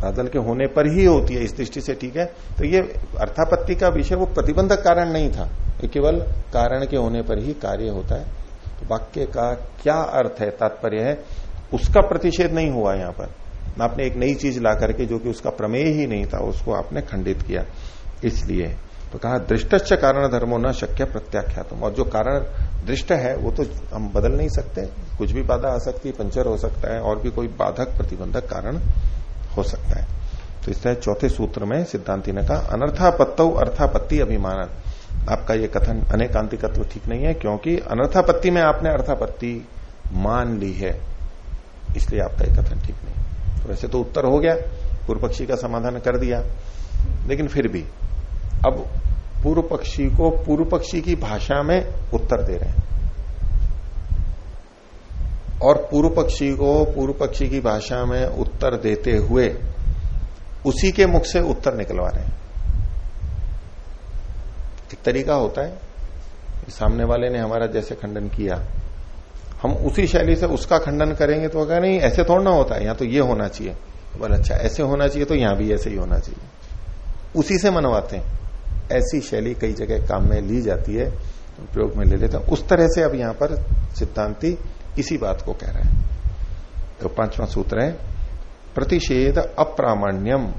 बादल के होने पर ही होती है, इस दृष्टि से ठीक है। तो ये अर्थापत्ति का विषय, वो प्रतिबंधक कारण नहीं था। केवल कारण के होने पर ही कार्य होता है। तो वाक्य का क्या अर्थ है, तात्पर्य है, उसका प्रतिषेध नहीं हुआ यहाँ पर। आपने एक नई चीज़ ला करके जो कि उसका प्रमेय ही नहीं था, उसको आपने खंडित किया। इसलिए तो कहा दृष्टच्च कारण धर्मो न शक्य प्रत्याख्यातम। और जो कारण दृष्ट है, वो तो हम बदल नहीं सकते। कुछ भी बाधा आ सकती है पंचर हो सकता है, और भी कोई बाधक, प्रतिबंधक कारण हो सकता है। तो इस तरह चौथे सूत्र में सिद्धांति ने कहा, अनर्थापत्त अर्थापत्ति अभिमान आपका ये कथन अनेकांतिकत्व ठीक नहीं है, क्योंकि अनर्थापत्ति में आपने अर्थापत्ति मान ली है, इसलिए आपका ये कथन ठीक नहीं तो वैसे तो उत्तर हो गया, पूर्व पक्षी का समाधान कर दिया। लेकिन फिर भी, अब पूर्व पक्षी को पूर्व पक्षी की भाषा में उत्तर दे रहे हैं। और पूर्व पक्षी को पूर्व पक्षी की भाषा में उत्तर देते हुए उसी के मुख से उत्तर निकलवा रहे हैं। एक तरीका होता है। सामने वाले ने हमारा जैसे खंडन किया। हम उसी शैली से उसका खंडन करेंगे तो अगर नहीं, ऐसे थोड़ा ना होता है। यहाँ तो ये होना चाहिए। तो बोले अच्छा ऐसे होना चाहिए तो यहाँ भी ऐसे ही होना चाहिए। उसी से मनवाते हैं। ऐसी शैली कई जगह काम में ली जाती है, प्रयोग में ले लेते हैं। उस तरह से अब यहाँ पर सिद्धांति इसी बात को कह रहे हैं। तो पांचवा सूत्र है, प्रतिषेध अप्रामाण्यम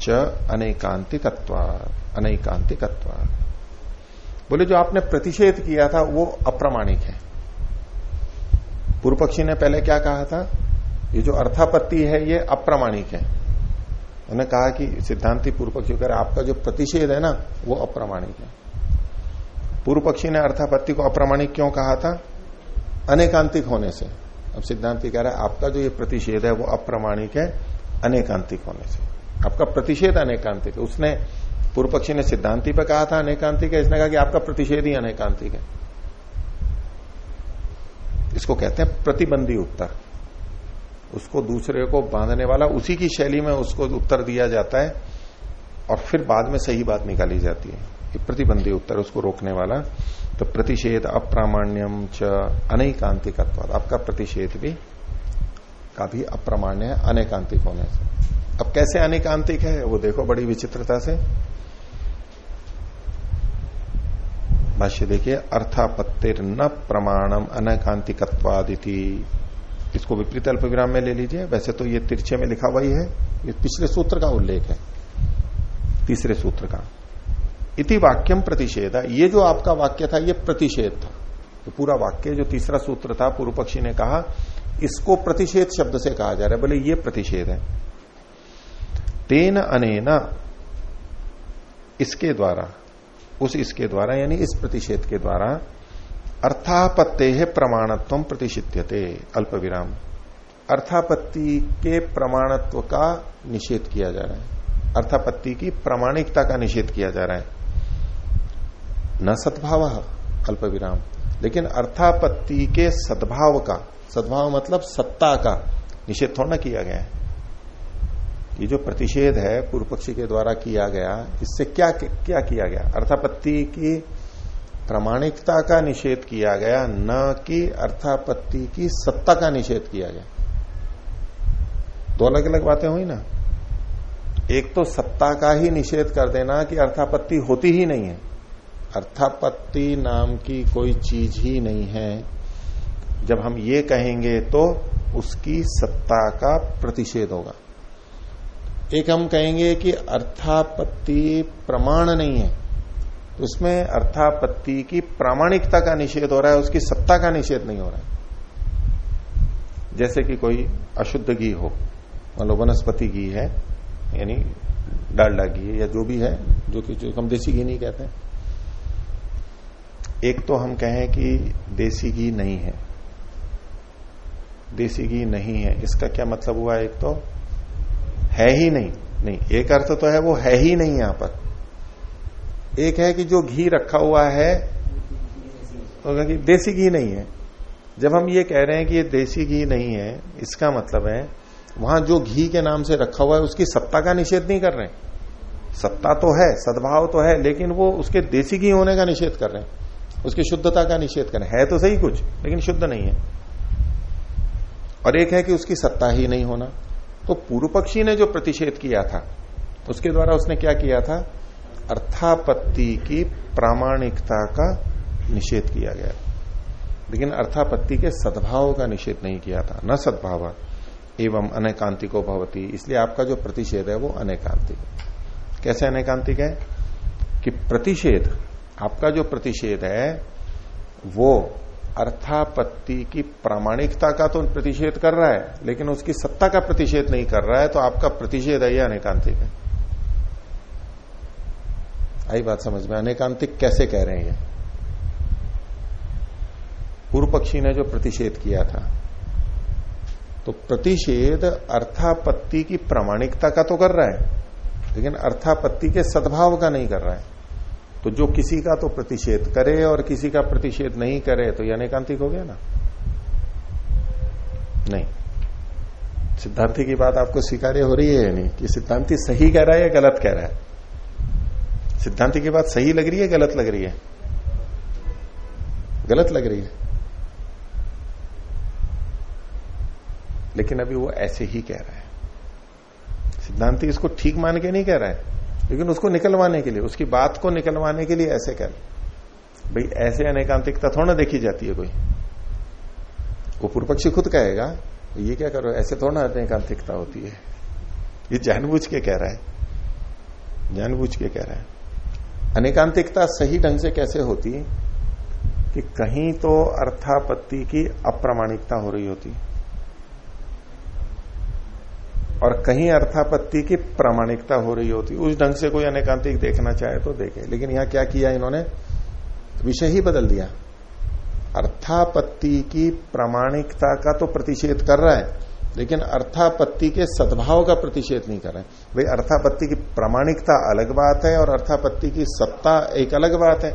च अनेकांतिकत्वा अनेकांतिकत्वा बोले, जो आपने प्रतिषेध किया था, वो अप्रामाणिक है। पूर्व पक्षी ने पहले क्या कहा था? ये जो अर्थापत्ति है, ये अप्रामाणिक है। उन्होंने कहा कि सिद्धांति पूर्व पक्षी कर आपका जो प्रतिषेध है ना, वो अप्रामाणिक है। पूर्व पक्षी ने अर्थापत्ति को अप्रामाणिक क्यों कहा था? अनेकांतिक होने से। अब सिद्धांति कह रहा है आपका जो ये प्रतिषेध है, वो अप्रामाणिक है, अनेकांतिक होने से। आपका प्रतिषेध अनेकांतिक है। उसने पूर्व पक्षी ने सिद्धांति पर कहा था अनेकांतिक है, इसने कहा कि आपका प्रतिषेध ही अनेकांतिक है। इसको कहते हैं प्रतिबंधी उत्तर। उसको दूसरे को बांधने वाला, उसी की शैली में उसको उत्तर दिया जाता है और फिर बाद में सही बात निकाली जाती है ये प्रतिबंधी उत्तर, उसको रोकने वाला। तो प्रतिषेध अप्रामाण्यम च अनेकांतिक आपका प्रतिषेध भी का भी अप्रामाण्य है, अनेकांतिक होने से। अब कैसे अनेकांतिक है? वो देखो बड़ी विचित्रता से। भाष्य देखिए अर्थापत्तिर न प्रमाणम अनकांतिकत्वादिति। इसको विपरीत अल्प विराम में ले लीजिए। वैसे तो ये तिरछे में लिखा हुआ ही है। ये पिछले सूत्र का उल्लेख है। तीसरे सूत्र का। इति वाक्यम प्रतिषेध। ये जो आपका वाक्य था, ये प्रतिषेध था। तो पूरा वाक्य, जो तीसरा सूत्र था पूर्व पक्षी ने कहा, इसको प्रतिषेध शब्द से कहा जा रहा है। बोले, ये प्रतिषेध है। तेन अनेना, इसके द्वारा उस इसके द्वारा, यानी इस प्रतिषेध के द्वारा, अर्थापत्ते है प्रमाणत्व प्रतिषिध्यते अल्प विराम अर्थापत्ति के प्रमाणत्व का निषेध किया जा रहा है। अर्थापत्ति की प्रामाणिकता का निषेध किया जा रहा है। न सद्भाव अल्प विराम लेकिन अर्थापत्ति के सद्भाव का, सद्भाव मतलब सत्ता का निषेध थोड़ा किया गया है। ये जो प्रतिषेध है पूर्व पक्षी के द्वारा किया गया, इससे क्या क्या किया गया? अर्थापत्ति की प्रमाणिकता का निषेध किया गया, न कि अर्थापत्ति की सत्ता का निषेध किया गया। दो अलग अलग बातें हुई ना। एक तो सत्ता का ही निषेध कर देना कि अर्थापत्ति होती ही नहीं है। अर्थापत्ति नाम की कोई चीज़ ही नहीं है। जब हम ये कहेंगे तो उसकी सत्ता का प्रतिषेध होगा। एक हम कहेंगे कि अर्थापत्ति प्रमाण नहीं है। तो उसमें अर्थापत्ति की प्रामाणिकता का निषेध हो रहा है, उसकी सत्ता का निषेध नहीं हो रहा है। जैसे कि कोई अशुद्ध घी हो, मान लो वनस्पति घी है, यानी डालडा घी या जो भी है, जो कि जो हम देसी घी नहीं कहते एक तो हम कहें कि देसी घी नहीं है। देसी घी नहीं है। इसका क्या मतलब हुआ एक तो? है ही नहीं। नहीं, एक अर्थ तो है, वो है ही नहीं यहाँ पर। एक है कि जो घी रखा हुआ है होगा कि देसी घी नहीं है। जब हम ये कह रहे हैं कि ये देसी घी नहीं है, इसका मतलब है, वहाँ जो घी के नाम से रखा हुआ है, उसकी सत्ता का निषेध नहीं कर रहे सत्ता तो है, सद्भाव तो है, लेकिन वो उसके देसी घी होने का निषेध कर रहे हैं। उसकी शुद्धता का निषेध कर रहे हैं। है तो सही कुछ, लेकिन शुद्ध नहीं है। और एक है कि उसकी सत्ता ही नहीं होना। तो पूर्व पक्षी ने जो प्रतिषेध किया था, उसके द्वारा उसने क्या किया था? अर्थापत्ति की प्रामाणिकता का निषेध किया गया। लेकिन अर्थापत्ति के सद्भाव का निषेध नहीं किया था। न सद्भाव, एवं अनेकांतिको भवती। इसलिए आपका जो प्रतिषेध है वो अनेकांतिक कैसे अनेकांतिक है कि प्रतिषेध, आपका जो प्रतिषेध है, वो अर्थापत्ति की प्रामाणिकता का तो प्रतिषेध कर रहा है, लेकिन उसकी सत्ता का प्रतिषेध नहीं कर रहा है तो आपका प्रतिषेध है यह अनेकांतिक है? आई बात समझ में अनेकांतिक कैसे कह रहे हैं पूर्व पक्षी ने जो प्रतिषेध किया था तो प्रतिषेध अर्थापत्ति की प्रामाणिकता का तो कर रहा है, लेकिन अर्थापत्ति के सद्भाव का नहीं कर रहा है। तो जो किसी का तो प्रतिषेध करे और किसी का प्रतिषेध नहीं करे तो यह अनेकांतिक हो गया ना? नहीं। सिद्धांति की बात आपको स्वीकार्य हो रही है या नहीं? कि सिद्धांति सही कह रहा है या गलत कह रहा है? सिद्धांति की बात सही लग रही है गलत लग रही है? गलत लग रही है। लेकिन अभी वो ऐसे ही कह रहा है। सिद्धांति इसको ठीक मान के नहीं कह रहा है। लेकिन उसको निकलवाने के लिए, उसकी बात को निकलवाने के लिए ऐसे कर। भाई, ऐसे अनेकांतिकता थोड़ा देखी जाती है कोई। वो पूर्व पक्षी खुद कहेगा, ये क्या करो, ऐसे थोड़ा अनेकांतिकता होती है। ये जानबूझ के कह रहा है। जानबूझ के कह रहा है। अनेकांतिकता सही ढंग से कैसे होती कि कहीं तो अर्थापत्ति की अप्रामाणिकता हो रही होती और कहीं अर्थापत्ति की प्रामाणिकता हो रही होती, उस ढंग से कोई अनेकांतिक देखना चाहे तो देखे। लेकिन यहाँ क्या किया इन्होंने? विषय ही बदल दिया। अर्थापत्ति की प्रामाणिकता का तो प्रतिषेध कर रहा है, लेकिन अर्थापत्ति के सद्भाव का प्रतिषेध नहीं कर रहा भाई, अर्थापत्ति की प्रामाणिकता अलग बात है और अर्थापत्ति की सत्ता एक अलग बात है।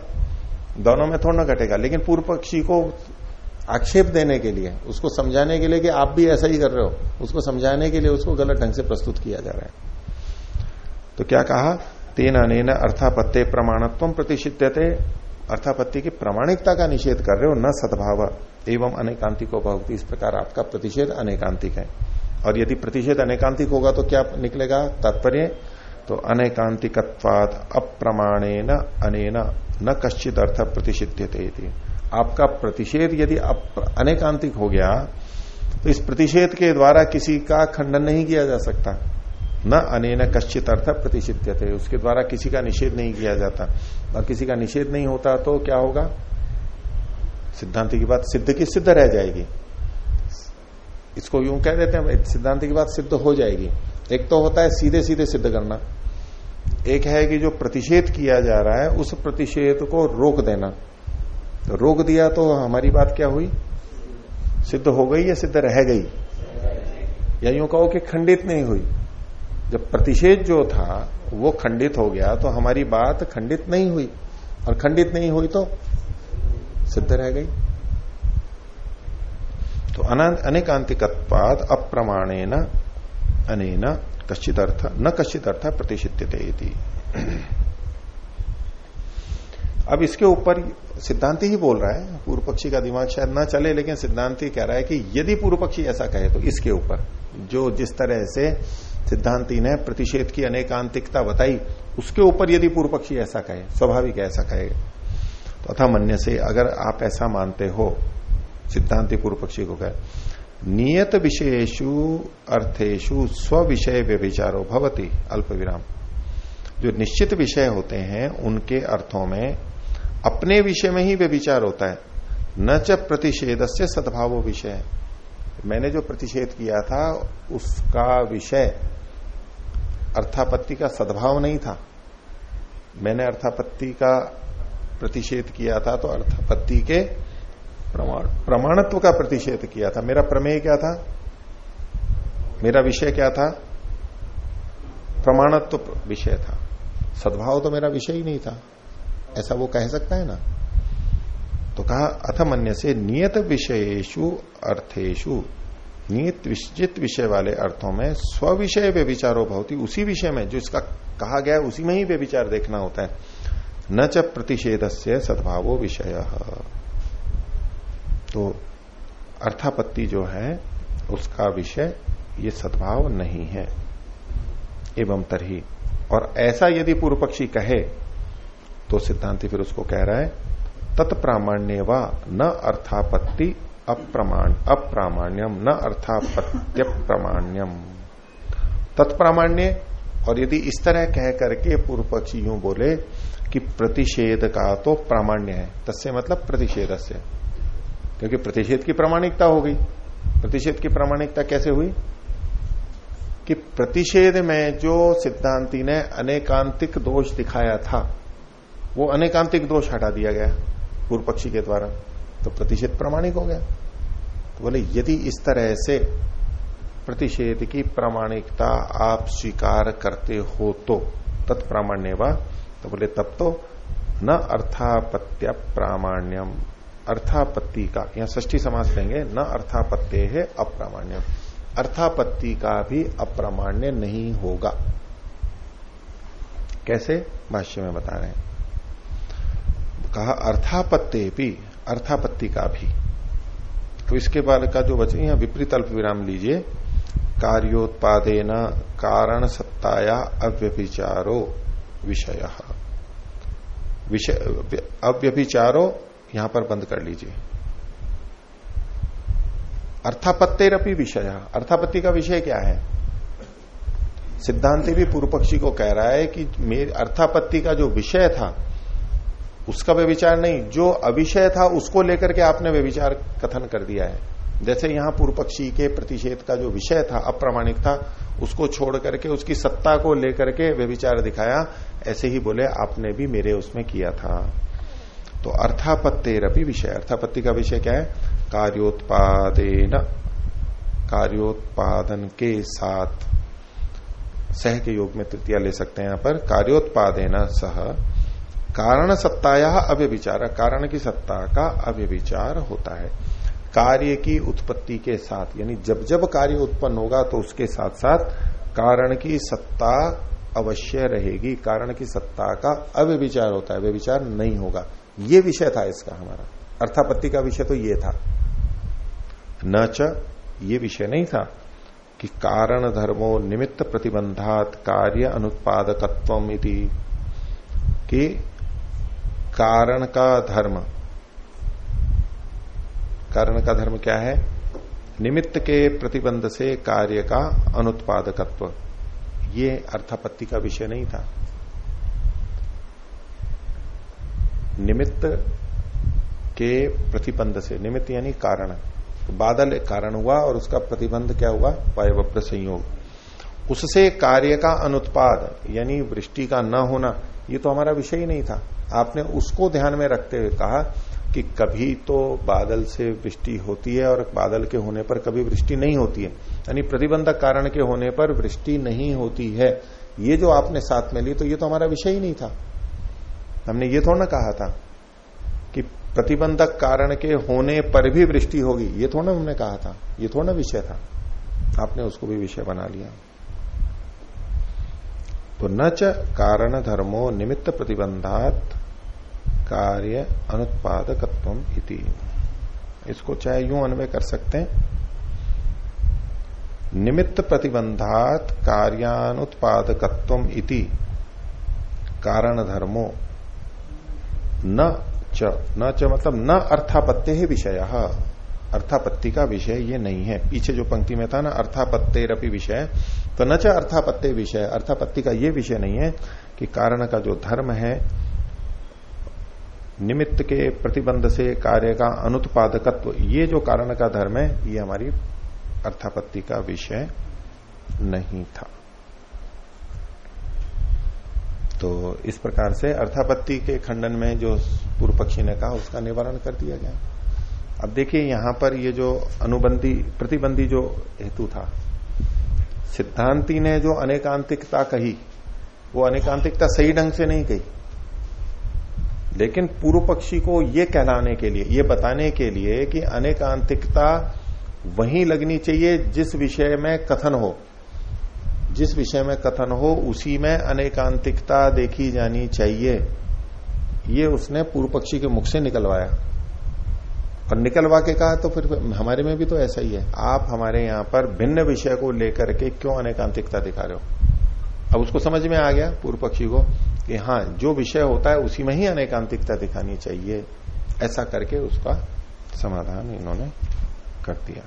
दोनों में थोड़ा ना घटेगा, लेकिन पूर्व पक्षी को आक्षेप देने के लिए, उसको समझाने के लिए कि आप भी ऐसा ही कर रहे हो, उसको समझाने के लिए उसको गलत ढंग से प्रस्तुत किया जा रहा है। तो क्या कहा? तेन अनेन अर्थापत्य प्रमाणत्व प्रतिषिध्यते अर्थापत्ति की प्रामाणिकता का निषेध कर रहे हो, न सद्भाव। एवं अनेकांतिक भक्ति इस प्रकार आपका प्रतिषेध अनेकांतिक है। और यदि प्रतिषेध अनेकांतिक होगा तो क्या निकलेगा? तात्पर्य तो अनेकांतिकत्वाद अप्रमाणेन अनेन न कश्चित अर्थ प्रतिषिध्यते आपका प्रतिषेध यदि अनेकांतिक हो गया तो इस प्रतिषेध के द्वारा किसी का खंडन नहीं किया जा सकता। न अनेन कश्चित अर्थ प्रतिषिध्य थे उसके द्वारा किसी का निषेध नहीं किया जाता। और किसी का निषेध नहीं होता तो क्या होगा? सिद्धांत की बात सिद्ध की सिद्ध रह जाएगी। इसको यूँ कह देते हैं, सिद्धांत की बात सिद्ध हो जाएगी। एक तो होता है सीधे सीधे सिद्ध करना। एक है कि जो प्रतिषेध किया जा रहा है, उस प्रतिषेध को रोक देना। तो रोक दिया तो हमारी बात क्या हुई? सिद्ध हो गई या सिद्ध रह गई? या यूँ कहो कि खंडित नहीं हुई। जब प्रतिषेध जो था, वो खंडित हो गया तो हमारी बात खंडित नहीं हुई। और खंडित नहीं हुई तो सिद्ध रह गई। तो अनेकांतिकत्वाद अप्रमाणे न अनेन कश्चित अर्थ न कश्चित अर्थ प्रतिषिध्यते अब इसके ऊपर सिद्धांति ही बोल रहा है, पूर्व पक्षी का दिमाग शायद ना चले, लेकिन सिद्धांति कह रहा है कि यदि पूर्व पक्षी ऐसा कहे तो इसके ऊपर, जो जिस तरह से सिद्धांति ने प्रतिषेध की अनेकांतिकता बताई, उसके ऊपर यदि पूर्व पक्षी ऐसा कहे, स्वाभाविक ऐसा कहे तो अथा मन्य से अगर आप ऐसा मानते हो, सिद्धांति पूर्व पक्षी को कहे, नियत विषयेशु अर्थेशु स्व विषय व्यभिचारो भवती अल्प विराम जो निश्चित विषय होते हैं, उनके अर्थों में अपने विषय में ही व्यभिचार होता है। न च प्रतिषेध से सद्भाव विषय। मैंने जो प्रतिषेध किया था, उसका विषय अर्थापत्ति का सद्भाव नहीं था। मैंने अर्थापत्ति का प्रतिषेध किया था तो अर्थापत्ति के प्रमाण प्रमाणत्व का प्रतिषेध किया था। मेरा प्रमेय क्या था? मेरा विषय क्या था? प्रमाणत्व विषय था। सद्भाव तो मेरा विषय ही नहीं था। ऐसा वो कह सकता है ना? तो कहा अथमन्य से नियत विषयेशु अर्थेशु नियत निश्चित विषय वाले अर्थों में स्व विषय वे विचारो बहुत उसी विषय में जो इसका कहा गया उसी में ही वे विचार देखना होता है। न च प्रतिषेध से सद्भावो विषय। तो अर्थापत्ति जो है, उसका विषय, ये सद्भाव नहीं है। एवं तरही, और ऐसा यदि पूर्व पक्षी कहे तो सिद्धांति फिर उसको कह रहा है तत्प्रामाण्य व न अर्थापत्ति अप्रमाण, अप्रामाण्यम, न अर्थापत्य प्रमाण्यम तत्प्रामाण्य, और यदि इस तरह कह करके पूर्व पक्षी यूँ बोले कि प्रतिषेध का तो प्रामाण्य है, तस्य मतलब प्रतिषेध से क्योंकि प्रतिषेध की प्रामाणिकता हो गई। प्रतिषेध की प्रामाणिकता कैसे हुई? कि प्रतिषेध में जो सिद्धांति ने अनेकांतिक दोष दिखाया था वो अनेकांतिक दोष हटा दिया गया पूर्व पक्षी के द्वारा तो प्रतिषेध प्रमाणिक हो गया। तो बोले, यदि इस तरह से प्रतिषेध की प्रामाणिकता आप स्वीकार करते हो तो तत्प्रामाण्य व तो बोले, तब तो न अर्थापत्य प्रामाण्यम, अर्थापत्ति का, यहाँ ष्ठी समास लेंगे न अर्थापत्ति है अप्रामाण्यम। अर्थापत्ति का भी अप्रामाण्य नहीं होगा। कैसे? भाष्य में बता रहे हैं। कहा अर्थापत्ति भी अर्थापत्ति का भी। तो इसके बाद का जो वचन, यहाँ विपरीत अल्प विराम लीजिए। कार्योत्पादे न कारण सत्ताया अव्यभिचारो विषय। विषय, अव्यभिचारो यहाँ पर बंद कर लीजिए। अर्थापत्तेरपी विषय। अर्थापत्ति का विषय क्या है? सिद्धांति भी पूर्व पक्षी को कह रहा है कि मेरे, अर्थापत्ति का जो विषय था उसका वे विचार नहीं, जो अविषय था उसको लेकर के आपने वे विचार कथन कर दिया है। जैसे यहाँ पूर्व पक्षी के प्रतिषेध का जो विषय था, अप्रामाणिक था, उसको छोड़ करके, उसकी सत्ता को लेकर के वे विचार दिखाया, ऐसे ही बोले, आपने भी मेरे उसमें किया था। तो अर्थापत्तेरपी विषय, अर्थापत्ति का विषय क्या है? कार्योत्पादेन, कार्योत्पादन के साथ सह के योग में तृतीया ले सकते हैं यहाँ पर। कार्योत्पादेन सह कारण सत्ताया अव्यविचार कारण की सत्ता का अव्यविचार होता है। कार्य की उत्पत्ति के साथ, यानी जब जब कार्य उत्पन्न होगा तो उसके साथ साथ कारण की सत्ता अवश्य रहेगी। कारण की सत्ता का अव्यविचार होता है व्यविचार नहीं होगा। ये विषय था इसका हमारा। अर्थापत्ति का विषय तो ये था। न च, ये विषय नहीं था कि कारण धर्मो निमित्त प्रतिबंधात कार्य अनुत्पादकत्व कि कारण का धर्म। कारण का धर्म क्या है? निमित्त के प्रतिबंध से कार्य का अनुत्पादकत्व। ये अर्थापत्ति का विषय नहीं था। निमित्त के प्रतिबंध से, निमित्त यानी कारण। तो बादल एक कारण हुआ और उसका प्रतिबंध क्या हुआ? वायवप्र संयोग उससे कार्य का अनुत्पाद, यानी वृष्टि का न होना, ये तो हमारा विषय ही नहीं था। आपने उसको ध्यान में रखते हुए कहा कि कभी तो बादल से वृष्टि होती है और बादल के होने पर कभी वृष्टि नहीं होती है। यानी प्रतिबंधक कारण के होने पर वृष्टि नहीं होती है। ये जो आपने साथ में ली तो ये तो हमारा विषय ही नहीं था। हमने ये थोड़ा ना कहा था कि प्रतिबंधक कारण के होने पर भी वृष्टि होगी। ये थोड़ा हमने कहा था। ये थोड़ा विषय था। आपने उसको भी विषय बना लिया। तो न च कारण धर्मो निमित्त प्रतिबंधात कार्य अनुत्पादकत्व इति। इसको चाहे यूँ अन्वय कर सकते हैं। निमित्त प्रतिबंधात कार्यानुत्पादकत्व इति। कारण धर्मो न च न च मतलब न अर्थापत्य है विषय। अर्थापत्ति का विषय ये नहीं है। पीछे जो पंक्ति में था ना, अर्थापत्तेरपि विषय। तो न च अर्थापत्य विषय, अर्थापत्ति का ये विषय नहीं है कि कारण का जो धर्म है, निमित्त के प्रतिबंध से कार्य का अनुत्पादकत्व, ये जो कारण का धर्म है, ये हमारी अर्थापत्ति का विषय नहीं था। तो इस प्रकार से अर्थापत्ति के खंडन में जो पूर्व पक्षी ने कहा, उसका निवारण कर दिया गया। अब देखिए, यहाँ पर ये जो अनुबंधी, प्रतिबंधी जो हेतु था सिद्धांति ने जो अनेकांतिकता कही, वो अनेकांतिकता सही ढंग से नहीं कही। लेकिन पूर्व पक्षी को ये कहलाने के लिए, ये बताने के लिए कि अनेकांतिकता वहीं लगनी चाहिए जिस विषय में कथन हो। जिस विषय में कथन हो, उसी में अनेकांतिकता देखी जानी चाहिए। ये उसने पूर्व पक्षी के मुख से निकलवाया। और निकलवा के कहा तो फिर हमारे में भी तो ऐसा ही है। आप हमारे यहाँ पर भिन्न विषय को लेकर के क्यों अनेकांतिकता दिखा रहे हो? अब उसको समझ में आ गया पूर्व पक्षी को कि हाँ जो विषय होता है उसी में ही अनेकांतिकता दिखानी चाहिए। ऐसा करके उसका समाधान इन्होंने कर दिया।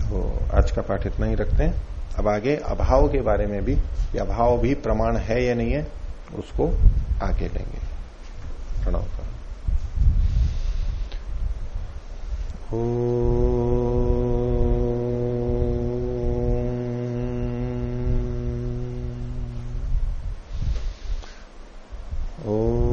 तो आज का पाठ इतना ही रखते हैं। अब आगे अभाव के बारे में भी अभाव भी प्रमाण है या नहीं है उसको आगे लेंगे। प्रणव का Oh